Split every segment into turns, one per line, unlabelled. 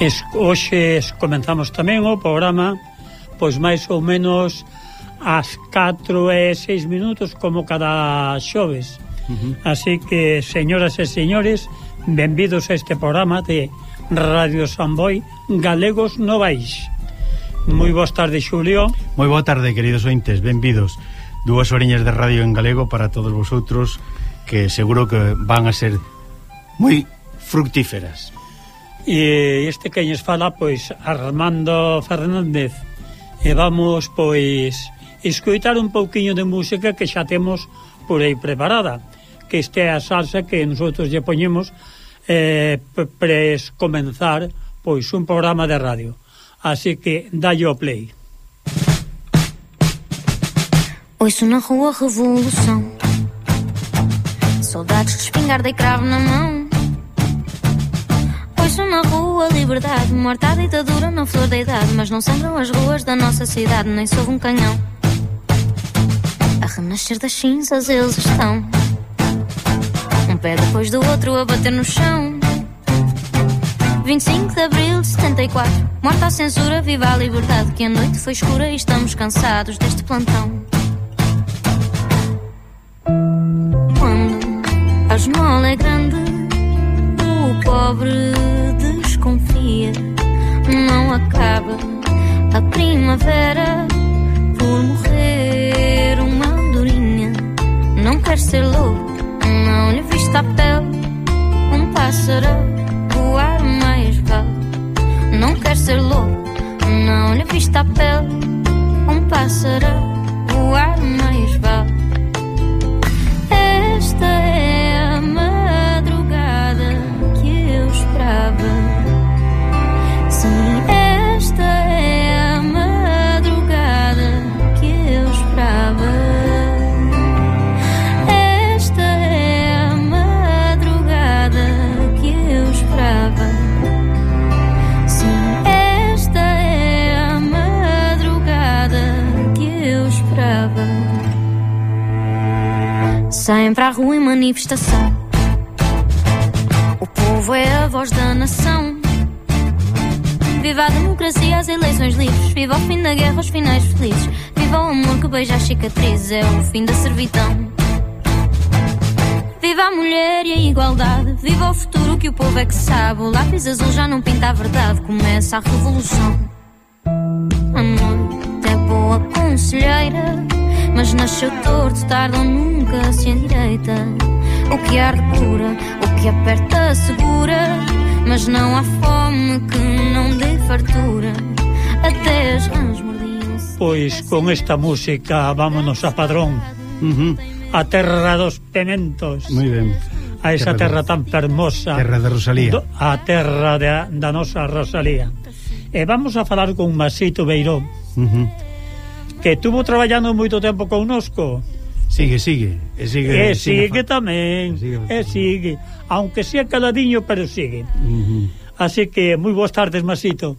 es, hoxe es, comenzamos tamén o programa pois máis ou menos ás 4 e 6 minutos como cada xoves. Uh -huh. así que señoras e señores benvidos a este programa de Radio Samboy Galegos Novais moi boas tardes Xulio
moi boa tarde queridos ointes, benvidos. Dúas oriñas de radio en galego para todos vosotros que seguro que van a ser moi fructíferas.
E este queñes fala, pois, Armando Fernández. E vamos, pois, escoitar un pouquiño de música que xa temos por aí preparada. Que este é a salsa que nosotros lle poñemos eh, pres comenzar, pois, un programa de radio. Así que, dallo play.
Oi, sou na rua revolução Saudades de espingarda e cravo na mão Na rua liberdade Morta a ditadura na flor da idade Mas não sangram as ruas da nossa cidade Nem sob um canhão. A renascer das cinzas eles estão. Um pé depois do outro a bater no chão. 25 de abril de 74 Morta a censura, viva a liberdade Que a noite foi escura e estamos cansados deste plantão. Quando a esmola é grande O pobre desconfia. Não acaba a primavera. Por morrer uma andorinha. Não quer ser louco Não lhe vista a pele. Um pássaro voar mais vale. Não quer ser louco Não lhe vista a pele. Um pássaro voar mais vale Saem para a rua em manifestação. O povo é a voz da nação. Viva a democracia, as eleições livres. Viva o fim da guerra, os finais felizes. Viva o amor que beija as cicatrizes. É o fim da servidão. Viva a mulher e a igualdade. Viva o futuro que o povo é que sabe. O lápis azul já não pinta a verdade. Começa a revolução. A noite é boa conselheira. mas nasceu torto, tarde ou nunca se endireita. O que arde cura, o que aperta segura, mas não há fome que não dê fartura. Até as rãs mordiam-se.
Pois con esta música vámonos a Padrón.
Uh -huh.
A terra dos pementos.
Muy ben.
A esa
terra,
terra tan fermosa.
Terra de Rosalía.
Do, a terra de, da nosa Rosalía. E vamos a falar con Masito Beiró.
Uh -huh
que estuvo traballando moito tempo connosco.
Sigue, sigue. E sigue,
e sigue,
sigue
tamén.
E sigue,
e sigue. Aunque sea caladiño, pero sigue.
Uh -huh.
Así que, moi boas tardes, Masito.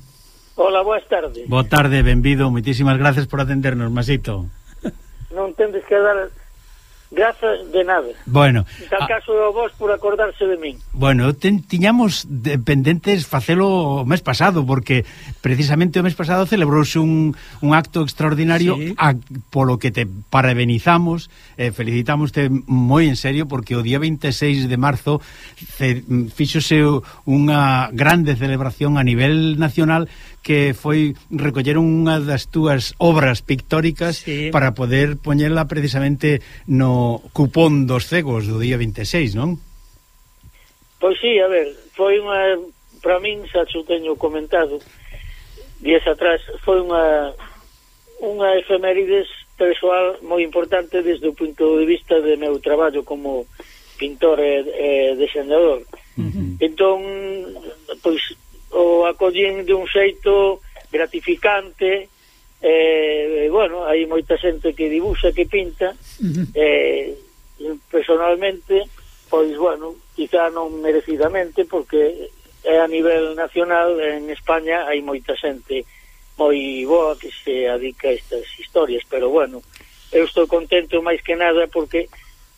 Hola, boas tardes.
Boa tarde, benvido. Moitísimas gracias por atendernos, Masito.
Non tendes que dar Grazas de nada.
Bueno.
Tal caso a... vos por acordarse de min.
Bueno, ten, tiñamos de, pendentes facelo o mes pasado, porque precisamente o mes pasado celebrouse un, un acto extraordinario
sí.
a, polo que te parabenizamos, eh, felicitamos moi en serio, porque o día 26 de marzo ce, fíxose unha grande celebración a nivel nacional que foi recoller unha das túas obras pictóricas
sí.
para poder poñela precisamente no cupón dos cegos do día 26, non?
Pois sí, a ver, foi unha para min, xa xo teño comentado días atrás, foi unha unha efemérides persoal moi importante desde o punto de vista de meu traballo como pintor e, e desenador. Uh -huh. Entón, pois o acollín de un xeito gratificante eh, bueno, hai moita xente que dibuxa, que pinta uh -huh. eh, personalmente pois, bueno, quizá non merecidamente porque é a nivel nacional en España hai moita xente moi boa que se adica a estas historias, pero bueno eu estou contento máis que nada porque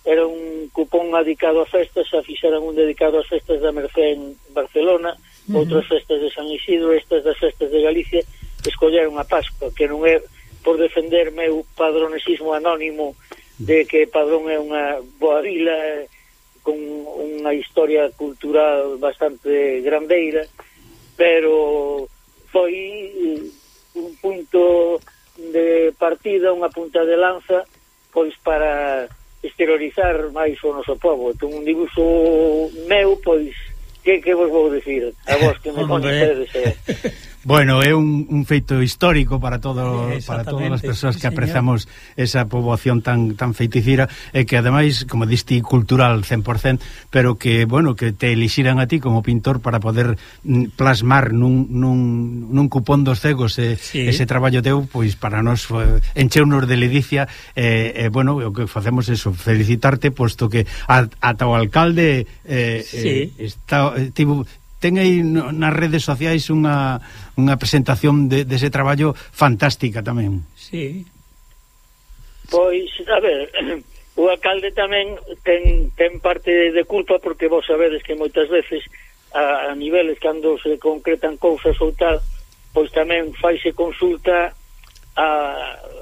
era un cupón adicado a festas, a fixeran un dedicado ás festas da Mercé en Barcelona, uh -huh. outras festas de San Isidro, estas das festas de Galicia, escolleron a Pascua, que non é por defender meu padronesismo anónimo de que Padrón é unha boa vila con unha historia cultural bastante grandeira, pero foi un punto de partida, unha punta de lanza, pois para exteriorizar máis o noso povo. Entón, un dibuixo meu, pois, que, que vos vou dicir? A vos que me coñecedes, eh?
Bueno, é un, un feito histórico para todo para todas as persoas que apreciamos esa poboación tan tan feiticira e que ademais, como diste, cultural 100%, pero que, bueno, que te elixiran a ti como pintor para poder mm, plasmar nun, nun, nun cupón dos cegos e, sí. ese traballo teu, pois para nós encheunos de ledicia e, e bueno, o que facemos é felicitarte posto que ata o alcalde eh, sí. eh, está, eh, tivo, ten aí nas redes sociais unha, unha presentación de, dese de traballo fantástica tamén.
Sí.
Pois, a ver, o alcalde tamén ten, ten parte de culpa porque vos sabedes que moitas veces a, a niveles cando se concretan cousas ou tal, pois tamén faise consulta a,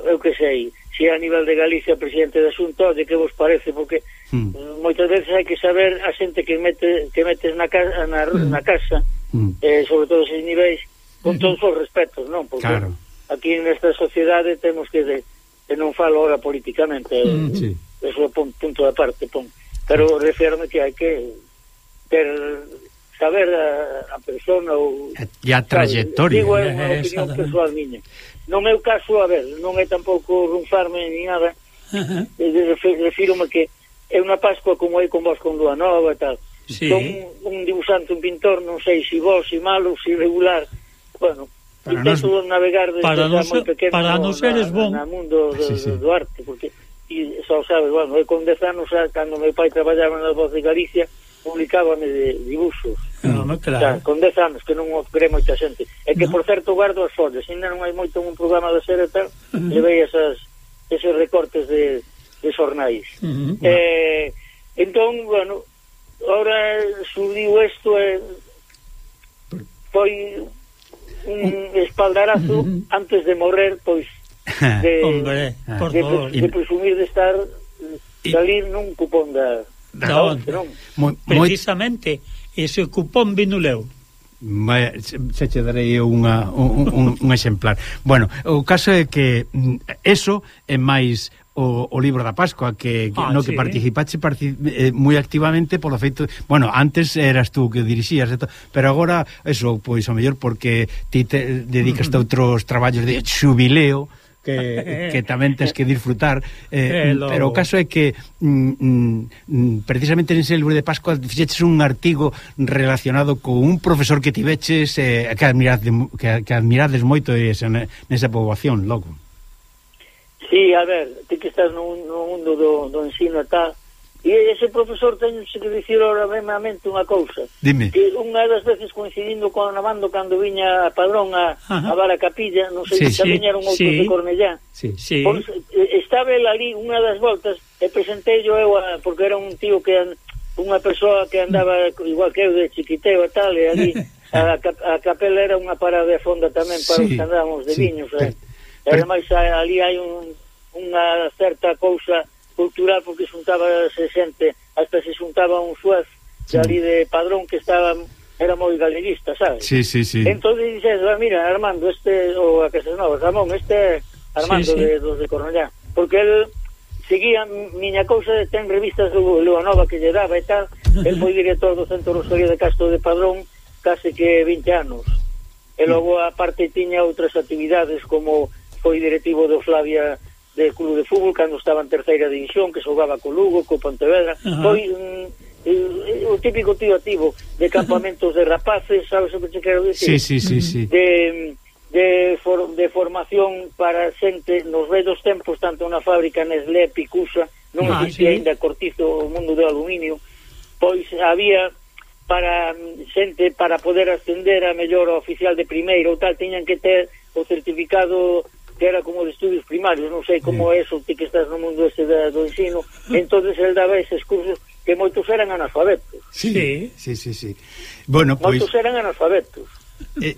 eu que sei, se a nivel de Galicia presidente da Xunta, de que vos parece, porque mm. moitas veces hai que saber a xente que mete que metes na casa na, mm. na casa mm. eh, sobre todo esos niveis con mm. todos os respetos, non? Porque claro. aquí nesta sociedade temos que de, que non falo ahora políticamente, eh, mm, eh, sí. eso é punto, de parte, pon. Pero refirme que hai que ter saber a, a persona ou
e a trayectoria.
Digo, é unha opinión persoal miña. No meu caso, a ver, non é tampouco runfarme ni nada. Uh eh, -huh. Refírome que é unha Pascua como hai con vos con Lua Nova e tal. Sí. Son un, dibujante, dibuixante, un pintor, non sei se si vos, se si malo, se si regular. Bueno, para nos, navegar desde
para nos, moi pequeno para nos eres na, bon.
na mundo do, sí, sí. do arte, porque e só sabes, bueno, eu con 10 anos xa, cando meu pai traballaba na Voz de Galicia, publicábame de dibuxos.
No, ah, no, claro. Xa,
con 10 anos, que non o cree moita xente. É que, no. por certo, guardo as folhas. Ainda non hai moito un programa de ser e tal, levei esas, esos recortes de de xornais. Uh -huh. eh, entón, bueno, ahora surdiu isto e foi un eh, espaldarazo uh -huh. antes de morrer, pois de,
Hombre, por
de, favor. de, de presumir de estar salir nun cupón da,
da, onde? non? Moi, Precisamente, ese cupón vino leu
se che darei unha, un, un, un exemplar bueno, o caso é que mm, eso é máis o, o libro da Pascua que, que ah, no sí. que participaste partic eh, moi activamente polo feito, bueno, antes eras tú que dirixías, eto, pero agora eso, pois o mellor porque ti te dedicas a outros traballos de xubileo que, que tamén tens que disfrutar eh, mm, pero o caso é que mm, mm, precisamente nese libro de Pascua fixeches un artigo relacionado con un profesor que tiveches eh, que, admirades, que, que admirades moito esa, nesa poboación logo
Sí, a ver, ti que estás no, no mundo do, do ensino e tal, e ese profesor teño que dicir ahora mesmamente unha cousa.
Dime.
Que unha das veces coincidindo con Navando cando viña a Padrón a, a Vara Capilla, non sei sí, se sí, viñeron outros sí, de Cornellá.
Sí, sí.
Pois, estaba el ali unha das voltas e presentei yo eu a, porque era un tío que unha persoa que andaba igual que eu de chiquiteo e tal, e ali a, a capela era unha parada de fonda tamén para sí, os que andábamos de sí, viños. Eh. Pero, e ademais ali hai un unha certa cousa cultural porque xuntaba se xente, hasta se xuntaba un suez de ali de Padrón que estaba era moi galeguista, sabes?
Sí, sí, sí.
Entón dices, ah, mira, Armando, este o a Casasnovas, Ramón, este Armando sí, sí. de dos de Cornellá, porque el seguía miña cousa de ten revistas do Lua Nova que lle daba e tal, el foi director do Centro Rosario de Castro de Padrón case que 20 anos. E logo aparte tiña outras actividades como foi directivo do Flavia de club de fútbol cando estaba en terceira división, que xogaba co Lugo, co Pontevedra, foi mm, o típico tío activo de campamentos de rapaces, sabes o que te quero dicir?
Sí, sí, sí, sí.
De, de, for, de formación para xente nos redos tempos, tanto na fábrica Nestlé, Picusa, non
ah,
existía
sí.
ainda cortizo o mundo do aluminio, pois había para mm, xente para poder ascender a mellor oficial de primeiro ou tal, tiñan que ter o certificado que era como de estudios primarios, non sei como é eso, ti que estás no mundo este de, do ensino, entonces el daba eses cursos que moitos eran analfabetos.
Sí,
sí, sí, sí. Bueno, pois...
Moitos eran analfabetos.
Eh,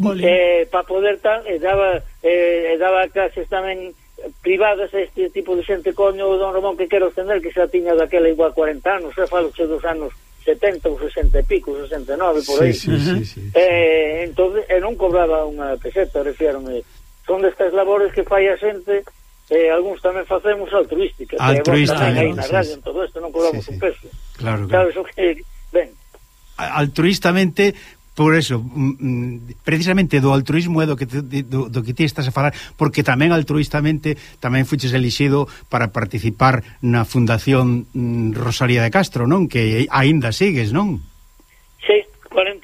jole.
eh, para poder tan, eh, daba, eh, eh, daba clases tamén privadas a este tipo de xente coño o don Ramón que quero entender que xa tiña daquela igual 40 anos, xa falo che dos anos 70 ou 60 e pico, 69 por aí.
Sí, sí, sí, eh, sí.
Eh, entón, e non cobraba unha peseta, refiérome, son destas labores que fai a xente eh, algúns tamén facemos altruísticas altruística, que aí na radio,
sí,
en todo isto non cobramos
sí, sí.
un peso
claro, claro.
sabes o que ben
altruistamente Por eso, mm, mm, precisamente do altruismo é do que, te, do, do que ti estás a falar, porque tamén altruistamente tamén fuches elixido para participar na Fundación mm, Rosalía de Castro, non? Que aínda sigues, non?
Sí,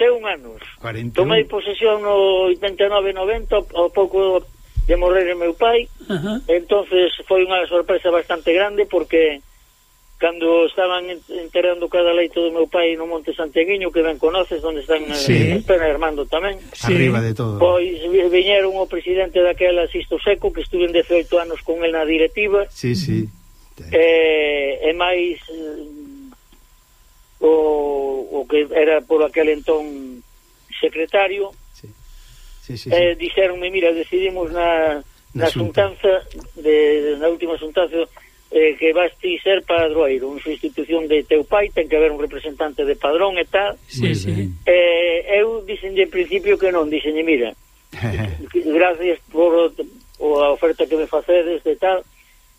41 anos.
41.
Tomei posesión no 89-90, ao pouco de morrer o meu pai.
Uh -huh.
Entonces foi unha sorpresa bastante grande porque cando estaban enterrando cada leito do meu pai no Monte Santeguiño, que ben conoces, onde están eh, sí. Espera Armando tamén.
Sí.
Arriba de todo.
Pois viñeron o presidente daquela, Sisto Seco, que estuve en 18 anos con el na directiva.
Sí, sí.
E, e máis o, o que era por aquel entón secretario
sí. Sí, sí,
eh, sí. Eh, dixeronme, mira, decidimos na,
na,
na xuntanza de, na última xuntanza eh, que vas ti ser padroeiro en institución de teu pai ten que haber un representante de padrón e tal
sí, sí.
Eh, eu dixenlle en principio que non dixenlle, mira gracias por o, a oferta que me facedes e tal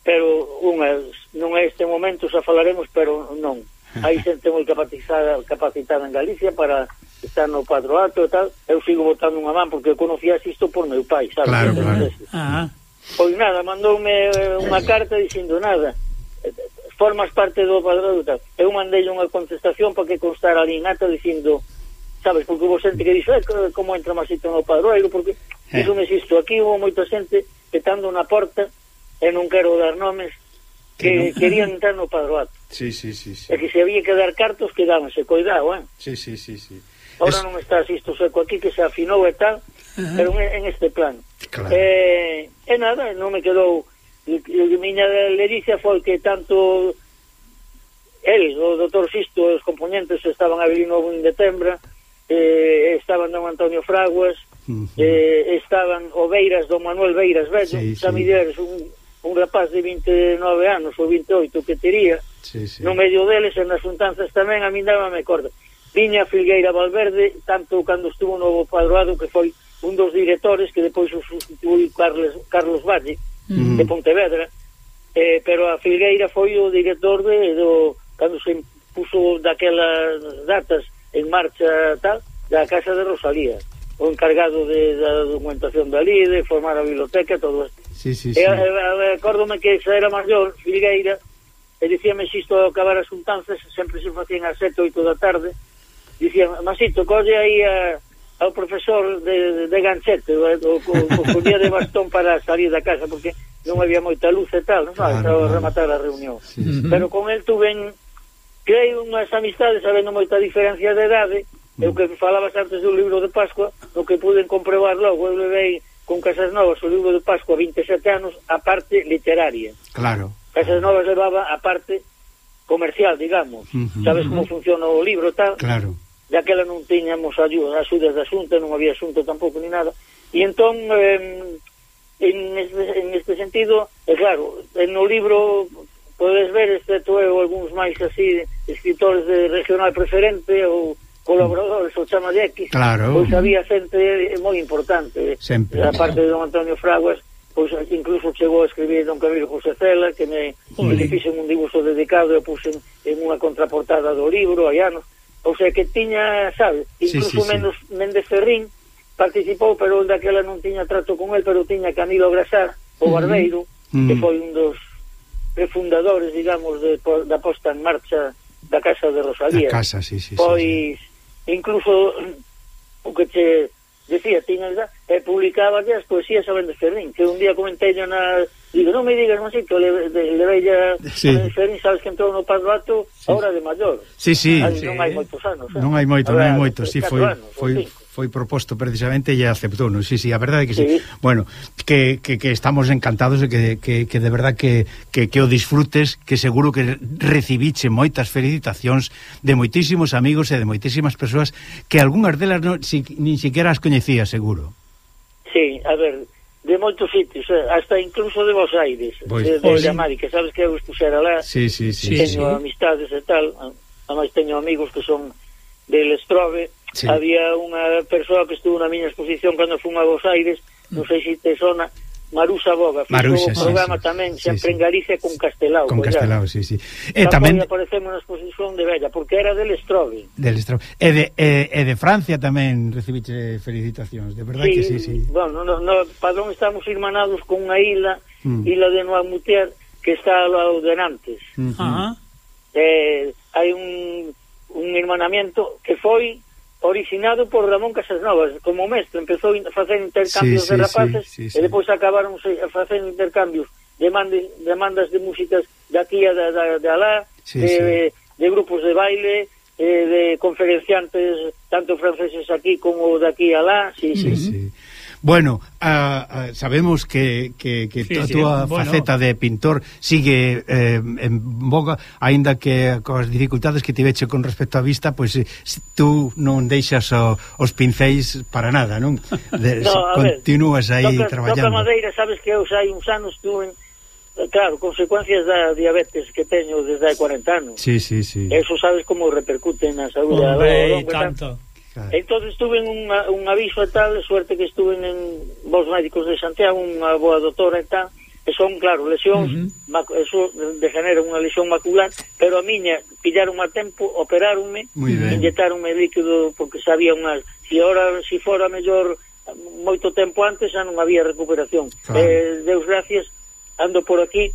pero unha, non é este momento xa falaremos pero non hai xente moi capacitada, capacitada en Galicia para estar no patroato e tal, eu sigo votando unha man porque eu conocía isto por meu pai, sabe?
Claro,
claro.
Ah.
Pois nada, mandoume eh, unha eh. carta dicindo nada, formas parte do patroato tal. Eu mandei unha contestación para que constara ali nata dicindo sabes, porque vos xente que dixo, eh, como entra masito no padroeiro, porque
eh.
iso me existo, aquí hubo moita xente petando na porta, e non quero dar nomes, que, no... querían entrar no padroato.
Sí, sí, sí, sí.
E que se había que dar cartos, quedábanse, coidado, cuidado, eh?
Sí, sí, sí, sí.
Ahora
es...
non está así isto seco aquí, que se afinou e tal,
uh -huh.
pero en, en este plano.
Claro.
Eh, e nada, non me quedou... O que miña lericia foi que tanto el, o doutor Sisto, os componentes estaban a Belino de Detembra, eh, estaban don Antonio Fraguas,
uh -huh.
eh, estaban o Beiras, don Manuel Beiras Bello,
sí,
Samideres,
sí.
un un rapaz de 29 anos ou 28 que tería,
sí, sí.
no medio deles e nas xuntanzas tamén a min dábame corda. Viña Filgueira Valverde, tanto cando estuvo no Padroado, que foi un dos directores que depois o sustituí Carles, Carlos Valle,
uh
de Pontevedra, eh, pero a Filgueira foi o director de, do, cando se puso daquelas datas en marcha tal, da Casa de Rosalía, o encargado de, da documentación dali, de formar a biblioteca, todo isto.
Sí, sí, sí.
E, e, eh, eh, acórdome que xa era maior, Filgueira, e dicíame xisto ao acabar as juntanzas, sempre se facían a sete, oito da tarde, dicían, Masito, colle aí a, ao profesor de, de ganchete, o, o, o colía de bastón para salir da casa, porque non había moita luz e tal, non
claro,
claro. rematar a reunión.
Sí, sí.
Pero con el tuve creei unhas amistades, sabendo moita diferencia de edade, mm. Eu que falabas antes do libro de Pascua, o que puden comprobar logo, eu levei con Casas Novas o libro de Pascua 27 anos a parte literaria.
Claro.
Casas Novas levaba a parte comercial, digamos.
Uh -huh,
Sabes como uh -huh. funciona o libro tal.
Claro.
Daquela non tiñamos ayuda, axudas da xunta, non había xunta tampouco ni nada. E entón eh, en, este, en este sentido, é eh, claro, no libro podes ver excepto eu algúns máis así escritores de regional preferente ou colaboradores, o chama de X,
claro.
pois había xente moi importante.
Sempre.
A parte de don Antonio Fraguas, pois incluso chegou a escribir don Camilo José Cela, que me, me fixen un dibuixo dedicado e o puxen en unha contraportada do libro, hai anos. O sea, que tiña, sabe, incluso
sí, sí,
menos sí. Méndez Ferrín participou, pero daquela non tiña trato con el, pero tiña Camilo Grasar, o barbeiro, uh
-huh.
Que foi un dos refundadores, digamos, de, da posta en marcha da Casa de Rosalía.
Da casa, sí, sí, pois, sí, sí
pois, incluso o que te decía, tiña e eh, publicaba as poesías a Méndez Ferrín, que un día comentei na... Digo, non me digas, non sei, que le, de, le veía
sí.
a Méndez Ferrín, sabes que entrou no Parvato sí. ahora de maior.
Sí, sí.
Ay,
sí.
Non hai moitos anos. Eh?
Non hai moito, non hai
moitos,
si sí, foi,
anos,
foi, foi proposto precisamente e aceptou, non? Sí, sí, a verdade é que sí.
sí.
Bueno, que, que, que estamos encantados e que, que, que de verdad que, que, que o disfrutes, que seguro que recibiche moitas felicitacións de moitísimos amigos e de moitísimas persoas que algunhas delas non, si, nin siquiera as coñecía, seguro.
Sí, a ver, de moitos sitios, eh, hasta incluso de Buenos Aires,
pois,
de, de, de América, sabes que eu estuvera lá,
sí, sí, sí,
teño
sí.
amistades e tal, además teño amigos que son del Estrobe,
Sí.
Había unha persoa que estuvo na miña exposición cando fun a Buenos Aires, non sei se te sona, Marusa Boga,
Marusa,
un
sí,
programa
sí,
tamén,
sí,
sempre
sí.
en Galicia con Castelao.
Con
pois
Castelao, sí, sí. E
eh,
tamén
aparecemos na exposición de Vella, porque era del Estrobe.
Del Estrobe. E de, e, e de Francia tamén recibiche felicitacións, de verdad sí, que sí, sí.
Bueno, no, no, Padrón estamos irmanados con unha isla,
mm.
isla de Noamutier, que está ao lado de Nantes.
Uh
-huh.
eh, hai un, un irmanamiento que foi originado por Ramón Casas Novas como mestre, empezou a facer intercambios
sí, sí, de
rapaces
sí, sí, sí.
e depois acabaron facendo intercambios demandas, demandas de músicas daqui a da, da, de alá
sí,
de,
sí.
De, de grupos de baile eh, de conferenciantes tanto franceses aquí como daqui a alá sí,
sí,
sí.
sí. Bueno, a, a, sabemos que, que, que
sí,
a túa sí,
bueno.
faceta de pintor sigue eh, en boga, aínda que coas dificultades que tiveche con respecto á vista, pois eh, pues, tú non deixas o, os pincéis para nada, non? De,
no,
continúas aí
toca,
traballando.
Toca madeira, sabes que eu xa hai uns anos tú en, eh, claro, consecuencias da diabetes que teño desde hai 40 anos.
Sí, sí, sí.
Eso sabes como repercute na saúde.
Hombre,
tanto.
tanto
Claro.
Entón estuve en un un aviso e tal, suerte que estuve en vos Médicos de Santiago, unha boa doutora e tal, e son, claro, lesións,
uh -huh.
Mac, eso degenera unha lesión macular, pero a miña pillaron a tempo,
operáronme,
inyectaronme líquido porque sabía unhas, si ahora, se si fora mellor moito tempo antes, xa non había recuperación.
Claro.
Eh, Deus gracias, ando por aquí,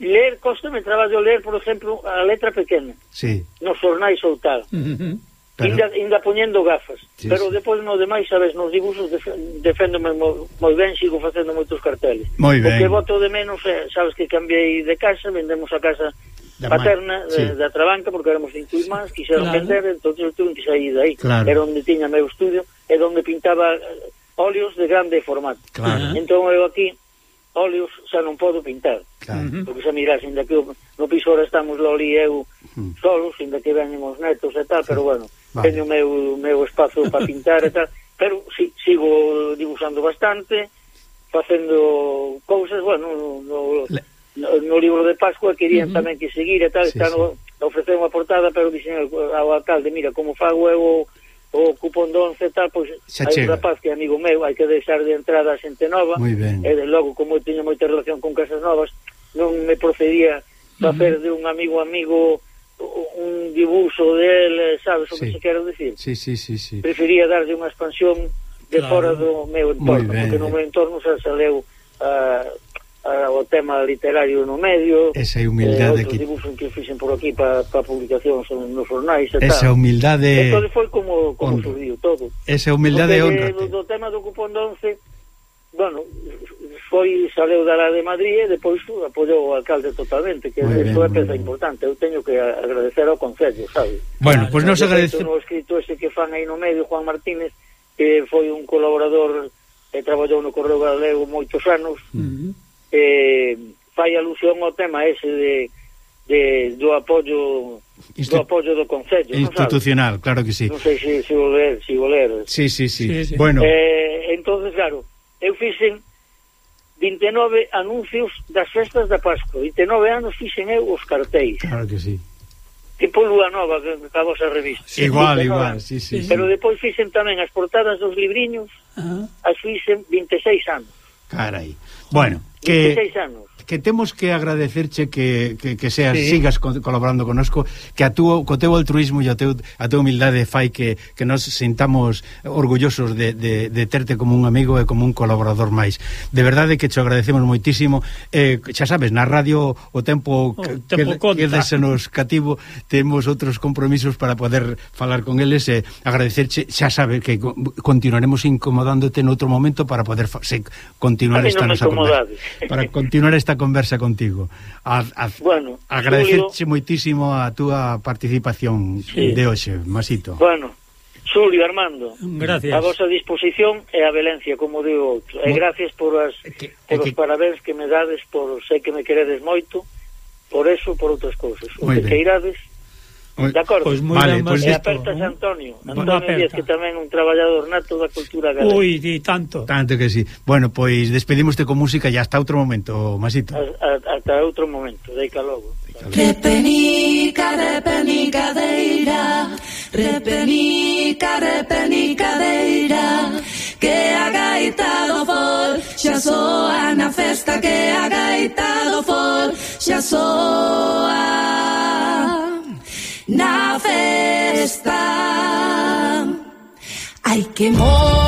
ler, costa me traballo ler, por exemplo, a letra pequena,
sí.
nos xornais ou tal.
Uh -huh.
Pero...
Inda, inda poñendo gafas
sí,
Pero
sí.
depois no demais, sabes, nos dibujos def, Deféndome mo, moi ben Sigo facendo moitos carteles
moi ben.
O que voto de menos, é, sabes que cambiei de casa Vendemos a casa
da
paterna
sí.
de, da Trabanca Porque éramos cinco irmáns, quixeron
claro.
vender Entón eu tuve que sair de aí
claro.
Era onde tiña meu estudio e onde pintaba eh, óleos de grande formato
claro.
Entón eu aquí óleos xa non podo pintar
claro.
porque xa mirás, ainda que no piso ahora estamos Loli e eu solos, ainda que veñen os netos e tal, pero bueno
vale.
teño o meu, meu espazo para pintar e tal, pero si, sigo dibujando bastante, facendo cousas, bueno, no, no, no, no libro de Pascua querían
uh -huh.
tamén que seguir e tal,
sí,
están sí. ofrecer unha portada, pero dixen ao, ao alcalde, mira, como fago eu o, o cupón de 11 e tal, pois
Xa
hai
chega.
un rapaz que é amigo meu, hai que deixar de entrada a xente nova, e de logo, como eu teño moita relación con casas novas, non me procedía facer uh -huh. de un amigo amigo un dibuixo del, eh, sabes o
sí.
que se quero decir?
Sí, sí, sí, sí.
Prefería darlle unha expansión de
claro.
fora do meu entorno,
ben,
porque no eh. meu entorno xa saleu a, ah, a, ah, o tema literario no medio.
Esa humildade
eh,
que
dibuxos que fixen por aquí para pa publicacións nos jornais e
Esa
tal.
humildade.
Entón foi como como surgiu todo.
Esa humildade honra.
Do, do tema do cupón de 11, bueno, foi saleu da de Madrid e depois apoiou o alcalde totalmente, que é
é
peza importante. Eu teño que agradecer ao Concello, sabe?
Bueno, pois pues nos agradece...
No escrito ese que fan aí no medio, Juan Martínez, que foi un colaborador que traballou no Correo Galego moitos anos,
uh -huh.
eh, fai alusión ao tema ese de, de do apoio
Instu...
do apoio do Concello.
Institucional, ¿no claro que sí.
Non sei se, se vou ler, se vou ler.
Sí, sí, sí.
sí, sí.
Bueno.
Eh, entonces, claro, eu fixen 29 anuncios das festas da Pascua. 29 anos fixen eu os cartéis.
Claro que sí.
Tipo Lúa Nova, que a vosa revista. Sí,
igual,
igual,
sí, sí.
Pero depois fixen tamén as portadas dos libriños,
uh -huh.
as fixen 26 anos.
Carai. Bueno, que...
26 anos
que temos que agradecerche que, que, que seas,
sí.
sigas colaborando conosco, que a tú, co teu altruismo e a, teu, a teu humildade fai que, que nos sintamos orgullosos de, de, de terte como un amigo e como un colaborador máis. De verdade que te agradecemos moitísimo. Eh, xa sabes, na radio o tempo,
o tempo
que, conta. nos cativo, temos outros compromisos para poder falar con eles e eh, agradecerche, xa sabes que continuaremos incomodándote en outro momento para poder se, continuar esta nosa conversa. Para continuar esta conversa contigo. A, a,
bueno,
agradecerche Julio, moitísimo a túa participación
sí.
de hoxe, Masito.
Bueno, Xulio, Armando,
gracias.
a vosa disposición e a Valencia como digo outro. E gracias por as
que,
por os
que...
parabéns que me dades, por sei que me queredes moito, por eso, por outras cousas. O que queirades, de acordo?
Pois moi
Vale,
ben,
pois
apertas
¿no?
Antonio,
Bueno,
Antonio Díaz, que tamén un traballador nato da cultura galega.
Ui, di tanto.
Tanto que sí. Bueno, pois despedimoste con música e hasta outro momento, Masito.
A, a, ata outro momento, deica logo.
Repenica, repenicadeira, repenica, repenicadeira, que a gaita do fol xa soa na festa, que a gaita do fol xa soa que
more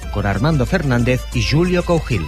con Armando Fernández y Julio Cougil.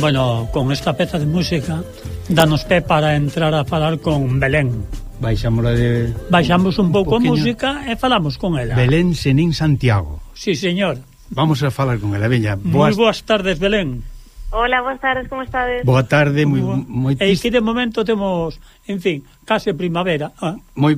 Bueno, con esta pieza de música danos pie para entrar a hablar con Belén.
Baixámosla de...
Baixamos un, un pouco a música e falamos con ela.
Belén Senín Santiago.
Sí, señor.
Vamos a falar con ela, veña. Boas...
Moi boas tardes, Belén.
Hola, boas tardes, como estades?
Boa tarde, moi... moi...
E que de momento temos, en fin, case primavera. Ah.
Moi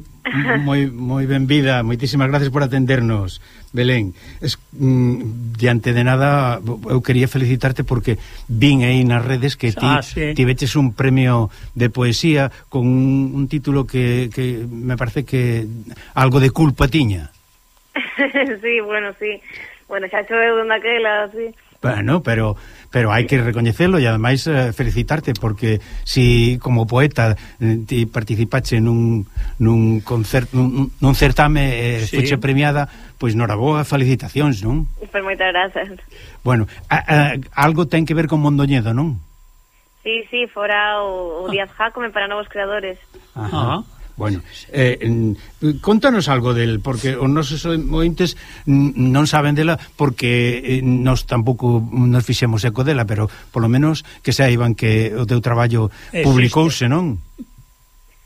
moi moi benvida, moitísimas gracias por atendernos, Belén. Es, mm, diante de nada eu quería felicitarte porque vin aí nas redes que ti
ah, sí.
tiveches un premio de poesía con un, un título que, que me parece que algo de culpa tiña.
sí, bueno, sí. Bueno, xa choveu dende aquela, sí.
Bueno, pero pero hai que recoñecelo e ademais eh, felicitarte porque si como poeta eh, ti participache nun nun concerto nun, nun certame eh,
sí.
fuche premiada, pois noraboa, felicitacións, non?
Pois moitas grazas.
Bueno, a, a, algo ten que ver con Mondoñedo, non?
Sí, sí, fora o, o Díaz Jacome para novos creadores. Ajá.
Ah.
Bueno, eh, contanos algo del, porque os nosos ointes non saben dela, porque eh, nos tampouco nos fixemos eco dela, pero polo menos que saiban que o teu traballo
Existe.
publicouse, non?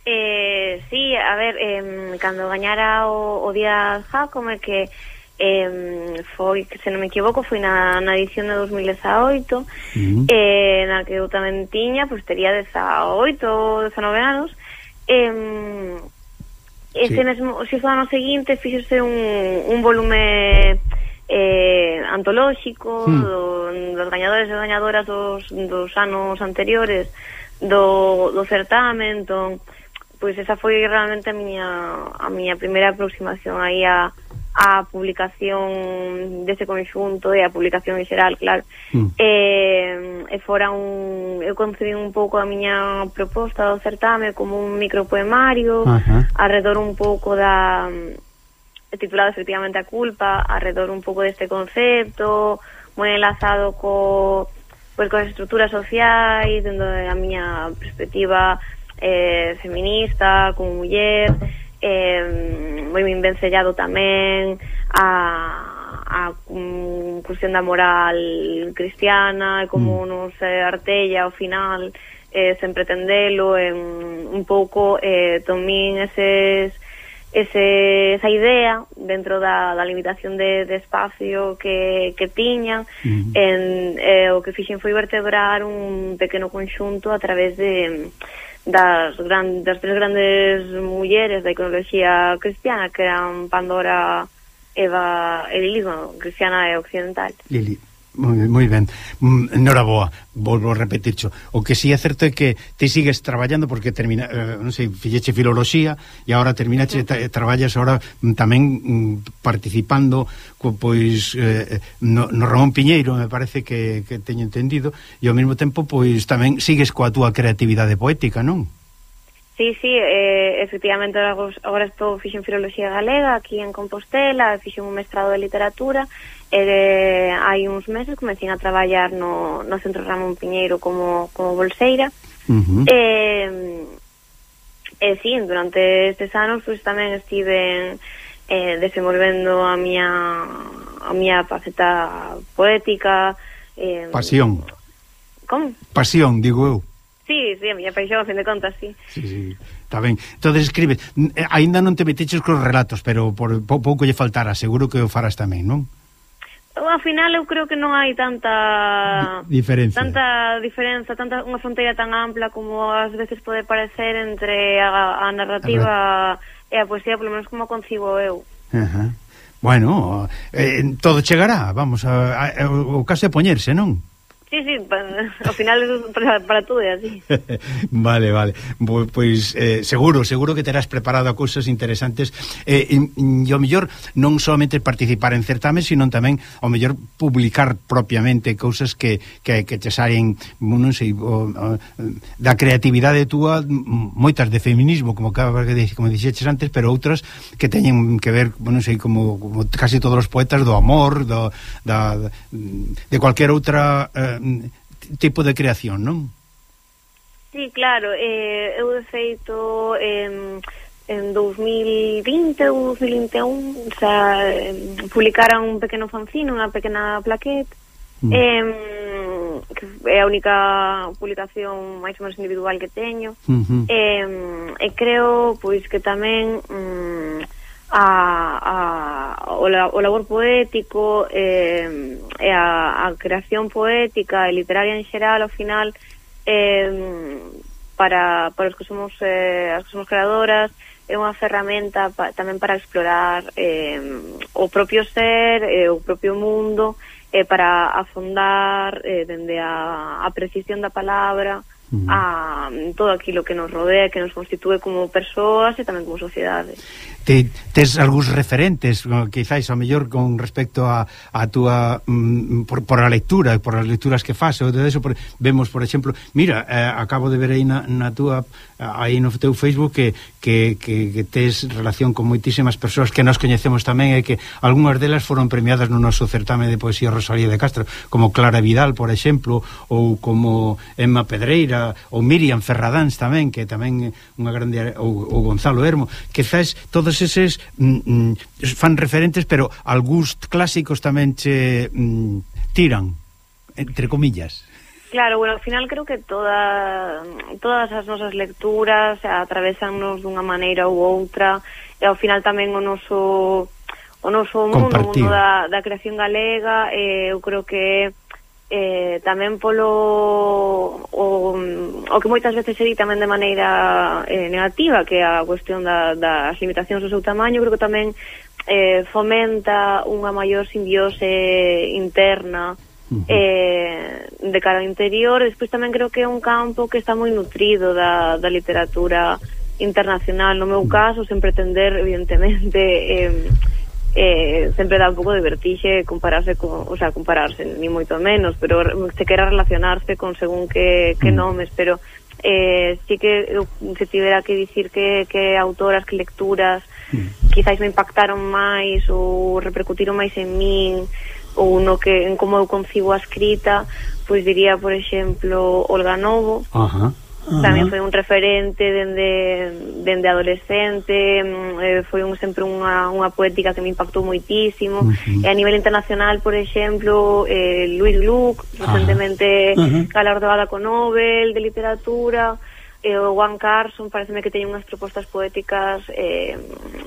Eh, sí, a ver, eh, cando gañara o, o día ja, como é que eh, foi, que se non me equivoco, foi na, na edición de 2018,
uh -huh.
eh, na que eu tamén tiña, pois pues, tería 18 ou 19 anos, eh, ese
sí.
mesmo, se o ano seguinte fixose un, un volume eh, antolóxico
hmm.
do, dos gañadores e gañadoras dos, dos anos anteriores do, do certamen entón, pois esa foi realmente a miña, a miña primeira aproximación aí a, a publicación dese conxunto e a publicación en xeral, claro.
Mm.
E, e fora un... Eu concebí un pouco a miña proposta do certame como un micropoemario,
Ajá.
alrededor un pouco da titulado efectivamente a culpa, alrededor un pouco deste concepto, moi enlazado co pois coas estruturas sociais, dentro da miña perspectiva eh, feminista, como muller, eh, moi ben vencellado tamén a, a um, cuestión da moral cristiana e como mm. nos eh, artella ao final eh, sen pretendelo en, un pouco eh, tomín eses ese, esa idea dentro da, da limitación de, de espacio que, que tiñan
uh
en, eh, o que fixen foi vertebrar un pequeno conxunto a través de das, gran, das tres grandes mulleres da iconoloxía cristiana que eran Pandora, Eva e Lilith, bueno, cristiana e occidental.
Lilith. Moi ben, mm, enhoraboa Volvo a repetircho O que si sí é certo é que te sigues traballando Porque termina, eh, non sei, filleche filoloxía E agora terminache, tra, eh, traballas Agora mm, tamén mm, participando co, Pois eh, eh, no, no Ramón Piñeiro Me parece que, que teño entendido. E ao mesmo tempo, pois tamén Sigues coa túa creatividade poética, non?
Sí, sí, eh, efectivamente agora estou fixen Filoloxía Galega aquí en Compostela, fixen un mestrado de literatura e eh, hai uns meses comecei a traballar no, no Centro Ramón Piñeiro como, como bolseira
uh -huh.
e, eh, eh, sí, durante estes anos pues, tamén estive eh, desenvolvendo a miña a miña faceta poética eh,
Pasión
Como?
Pasión, digo eu
Sí, sí, a miña paixón, a fin de contas, sí.
Sí, sí, está ben. Entón, escribe, eh, aínda non te meteches cos relatos, pero por pouco lle faltará, seguro que o farás tamén, non?
Ao final eu creo que non hai tanta
diferencia.
tanta diferenza, tanta unha fronteira tan ampla como ás veces pode parecer entre a, a narrativa a e a poesía, polo menos como concibo eu.
Ajá. Bueno, eh, todo chegará, vamos, a, a, a, o caso é poñerse, non?
Sí, sí, para, ao final para, para todo é así.
vale, vale. Pois pues, eh, seguro, seguro que terás preparado cousas interesantes eh, e, e ao mellor non somente participar en certames, sino tamén ao mellor publicar propiamente cousas que, que, que te salen non sei, o, o, da creatividade túa moitas de feminismo, como acabas de como dixeches antes, pero outras que teñen que ver, non sei, como, como casi todos os poetas do amor, do, da, de cualquier outra eh, Mm, tipo de creación, non?
Sí, claro, eh, eu de feito eh, en 2020 ou 2021 xa, eh, publicara un pequeno fanzine, unha pequena plaquete mm. eh, que é a única publicación máis ou menos individual que teño
uh -huh.
eh, e creo pois que tamén mm, a, a, o, la, o labor poético eh, e a, a creación poética e literaria en xeral ao final eh, para, para os que somos eh, as que somos creadoras é unha ferramenta pa, tamén para explorar eh, o propio ser eh, o propio mundo eh, para afondar eh, dende a, a precisión da palabra uh -huh. a todo aquilo que nos rodea, que nos constitúe como persoas e tamén como sociedade.
Te, tes algúns referentes quizáis, ao mellor con respecto a, a túa mm, por, por a lectura, por as lecturas que fas, ou de eso, por, vemos, por exemplo, mira, eh, acabo de ver aí na, na túa aí no teu Facebook que, que, que, que tes relación con moitísimas persoas que nos coñecemos tamén e que algunhas delas foron premiadas no noso certame de poesía Rosalía de Castro, como Clara Vidal, por exemplo, ou como Emma Pedreira, o ou Miriam Ferradáns tamén, que tamén unha grande ou, ou Gonzalo Hermo, que faz todos eses mm, mm, fan referentes, pero algúns clásicos tamén che mm, tiran entre comillas.
Claro, bueno, ao final creo que toda, todas as nosas lecturas atravesannos dunha maneira ou outra e ao final tamén o noso o noso mundo, o mundo da, da creación galega eh, eu creo que eh, tamén polo o, o que moitas veces se di tamén de maneira eh, negativa que a cuestión da, das limitacións do seu tamaño creo que tamén eh, fomenta unha maior simbiose interna Uh -huh. eh, de cara ao interior. Despois tamén creo que é un campo que está moi nutrido da, da literatura internacional. No meu caso sen pretender evidentemente eh, eh, sempre dá un pouco de vertixe compararse con, o sea, compararse, ni moito menos, pero se quera relacionarse con según que, que mm. nomes, pero eh, sí que eu, se tivera que dicir que, que autoras, que lecturas mm. quizáis me impactaron máis ou repercutiron máis en min ou no que en como eu concibo a escrita pois diría, por exemplo, Olga Novo
Ajá.
-huh. Tamén foi un referente dende, dende adolescente, mm, eh, foi un, sempre unha, unha poética que me impactou moitísimo. Uh -huh. E a nivel internacional, por exemplo, eh, Luis Gluck, recentemente uh -huh. galardada con Nobel de literatura, e o Juan Carson pareceme que teñen unhas propostas poéticas eh,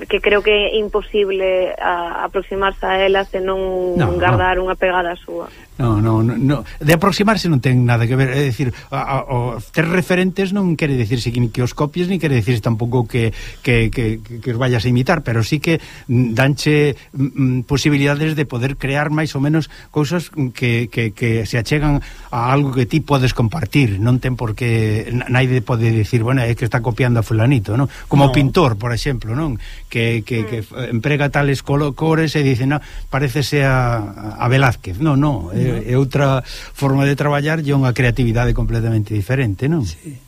que creo que é imposible a, aproximarse a elas e non no, guardar no. unha pegada súa.
No, no, no, no, de aproximarse non ten nada que ver, é dicir, a, a, a, ter referentes non quere dicirse que, que os copies, ni quere dicirse tampouco que, que, que, que os vayas a imitar, pero sí que mm, danche mm, mm, posibilidades de poder crear máis ou menos cousas que, que, que se achegan a algo que ti podes compartir, non ten por que naide pode de decir, bueno, é que está copiando a fulanito, non? Como no. pintor, por exemplo, non? Que, que, mm. que emprega tales colores e dice, no, parecese a, a Velázquez. Non, non, no. é, é outra forma de traballar e unha creatividade completamente diferente, non?
Sí.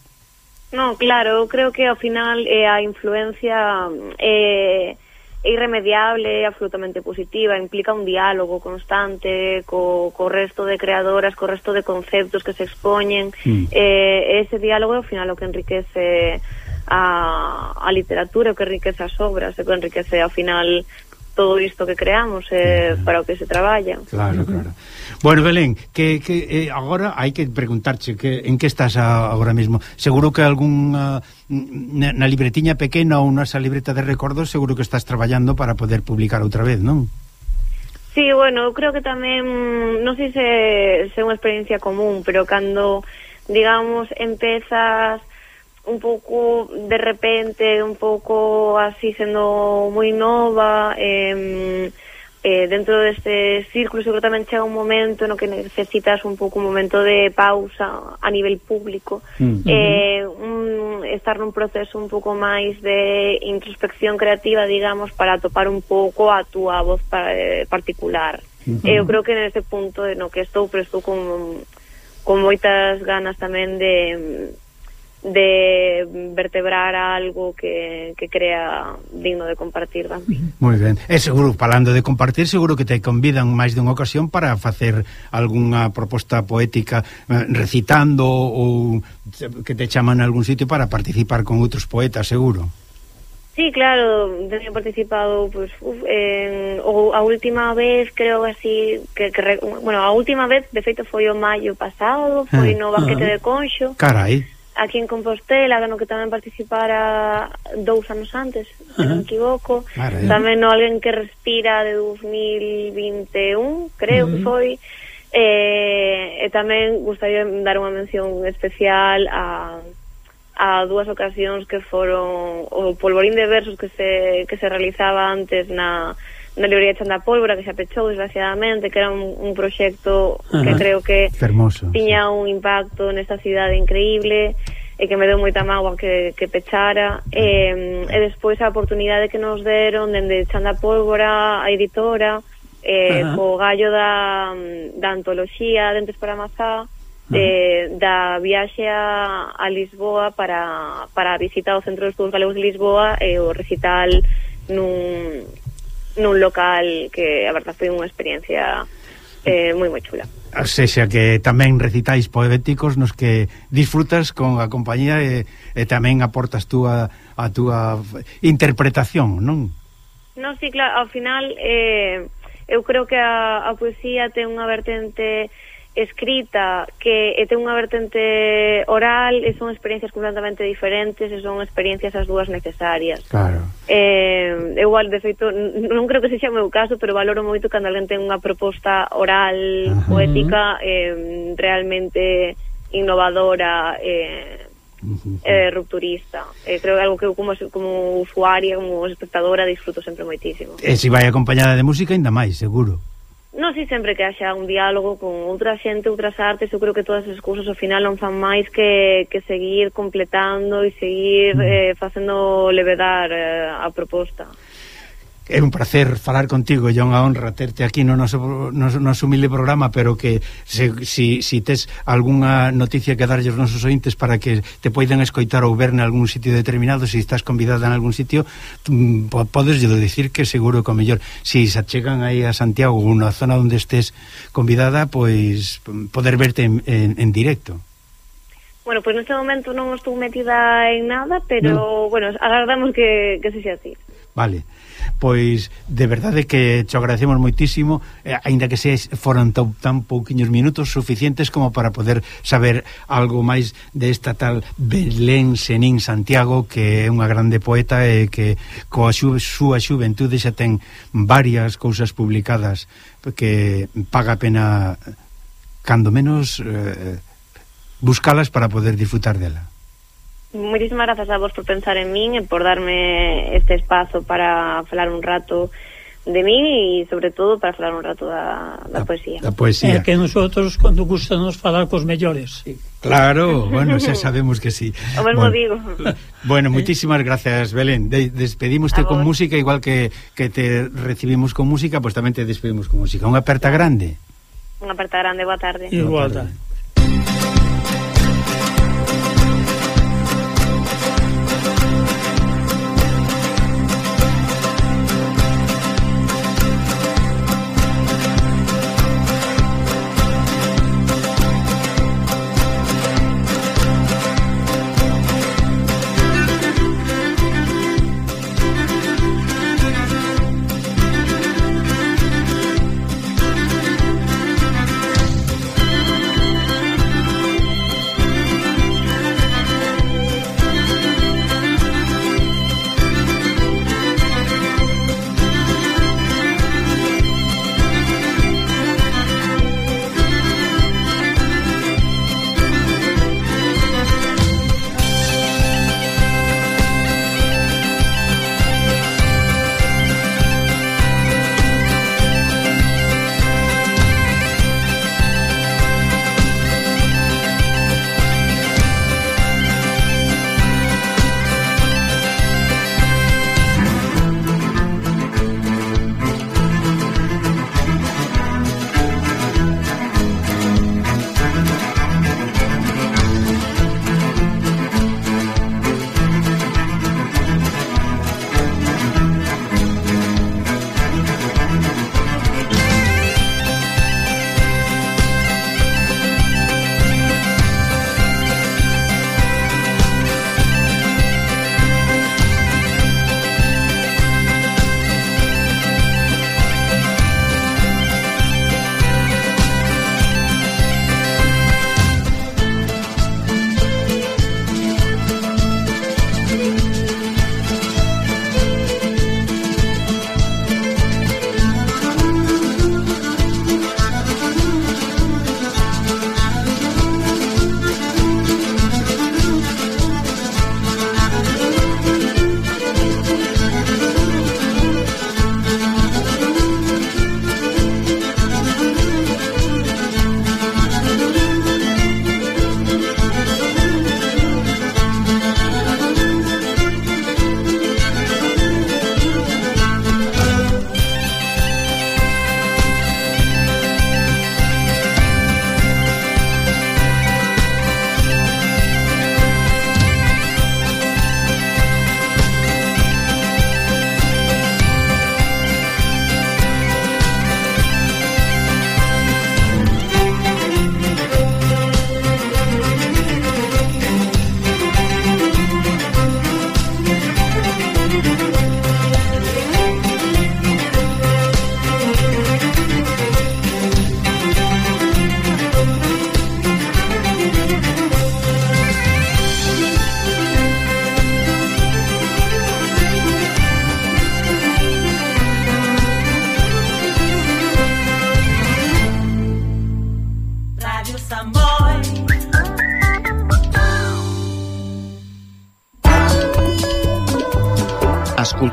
No, claro, eu creo que ao final é a influencia... Eh, é irremediable, é absolutamente positiva, implica un diálogo constante co, co resto de creadoras, co resto de conceptos que se expoñen. Mm. Eh, ese diálogo é ao final o que enriquece a, a literatura, o que enriquece as obras, o que enriquece ao final todo isto que creamos eh, claro. para o que se traballa.
Claro, claro. Bueno, Belén, que, que eh, agora hai que preguntarche que en que estás a, agora mesmo. Seguro que algún... Uh, na, na libretiña pequena ou nesa libreta de recordos seguro que estás traballando para poder publicar outra vez, non?
Sí, bueno, eu creo que tamén non sei se é unha experiencia común, pero cando digamos empezas un pouco de repente, un pouco así sendo moi nova, eh eh, dentro deste círculo seguro tamén chega un momento no que necesitas un pouco un momento de pausa a nivel público mm. eh, un, estar nun proceso un pouco máis de introspección creativa digamos para topar un pouco a túa voz para, eh, particular mm -hmm. eh, eu creo que nese punto no que estou pero estou con, con moitas ganas tamén de de vertebrar algo que, que crea digno de compartir tamén.
Moi ben. E seguro, falando de compartir, seguro que te convidan máis dunha ocasión para facer algunha proposta poética eh, recitando ou que te chaman a algún sitio para participar con outros poetas, seguro.
Sí, claro, teño participado pues, uf, en, o, a última vez, creo así, que, que, bueno, a última vez, de feito, foi o maio pasado, foi
ah,
no Banquete
ah,
de Conxo.
Carai
aquí en Compostela, no que tamén participara dous anos antes, se uh -huh. non equivoco.
Maravilla.
Tamén no alguén que respira de 2021, creo uh -huh. que foi. Eh, e tamén gustaría dar unha mención especial a a dúas ocasións que foron o polvorín de versos que se, que se realizaba antes na, na librería Chanda Pólvora que xa pechou desgraciadamente que era un, un proxecto que
Ajá,
creo que
Fermoso,
tiña sí. un impacto nesta cidade increíble e que me deu moita mágoa que, que pechara mm. e, e despois a oportunidade que nos deron dende Chanda Pólvora a editora eh,
uh -huh.
co gallo da, da antoloxía Dentes para Mazá de, uh -huh. da viaxe a, a Lisboa para, para visitar o Centro de Estudos Galegos de Lisboa e o recital nun, nun local que a verdad foi unha experiencia eh, moi moi chula.
O sexa que tamén recitais poéticos nos que disfrutas con a compañía e, e tamén aportas tú a, a túa interpretación, non?
Non, sí, claro, ao final eh, eu creo que a, a poesía ten unha vertente escrita que e ten unha vertente oral e son experiencias completamente diferentes e son experiencias as dúas necesarias
claro
eh, eu de feito non creo que se xa o meu caso pero valoro moito cando alguén ten unha proposta oral
Ajá.
poética eh, realmente innovadora eh, Uh eh, rupturista. Eh, creo que algo que eu como, como usuaria, como espectadora, disfruto sempre moitísimo.
E se vai acompañada de música, ainda máis, seguro.
Non sei sempre que haxa un diálogo con outra xente, outras artes, eu creo que todas as cursos ao final non fan máis que, que seguir completando e seguir eh, facendo levedar eh, a proposta
é un placer falar contigo, é unha honra terte aquí no noso, noso, noso humilde programa, pero que se si, si tes algunha noticia que darlle aos nosos ointes para que te poidan escoitar ou ver en algún sitio determinado, se si estás convidada en algún sitio, podes dicir que seguro que o mellor, se si se achegan aí a Santiago ou na zona onde estés convidada, pois poder verte en, en, en directo.
Bueno, pois pues neste momento non estou metida en nada, pero, no. bueno, agardamos que, que se xa así.
Vale pois de verdade que te agradecemos moitísimo, eh, aínda que se foran tan, tan pouquiños minutos suficientes como para poder saber algo máis desta tal Belén Senín Santiago, que é unha grande poeta e que coa xu, súa xuventude xa ten varias cousas publicadas que paga pena cando menos eh, buscalas para poder disfrutar dela.
Moitísimas grazas a vos por pensar en min e por darme este espazo para falar un rato de min e sobre todo para falar un rato da, da, da poesía.
Da poesía.
É que nosotros cando gustanos falar cos mellores. Sí.
Claro, bueno, xa sabemos que sí.
O mesmo
bueno,
digo.
Bueno, ¿Eh? muchísimas gracias, Belén. De
despedimos-te
con música, igual que, que te recibimos con música, pues tamén te despedimos con música. Unha aperta grande.
Unha aperta grande, boa tarde.
Igual,
boa
tarde.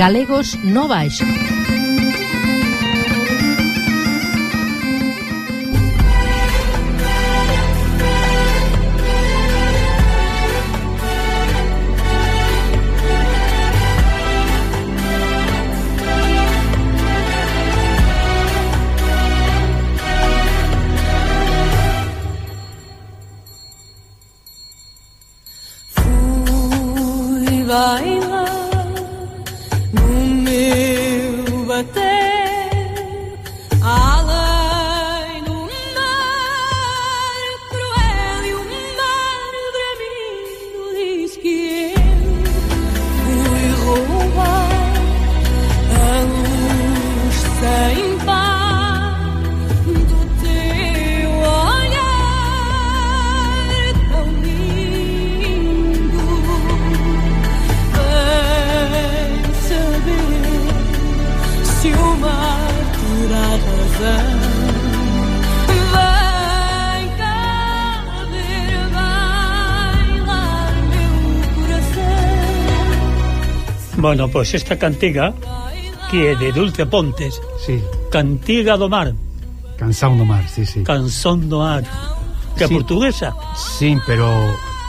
Galegos no
Baixo.
Bueno, pois esta cantiga que é de Dulce Pontes.
Sí.
Cantiga do mar.
Cansado do mar, sí, sí.
Cansón do mar. Que
sí.
é portuguesa.
Sí, pero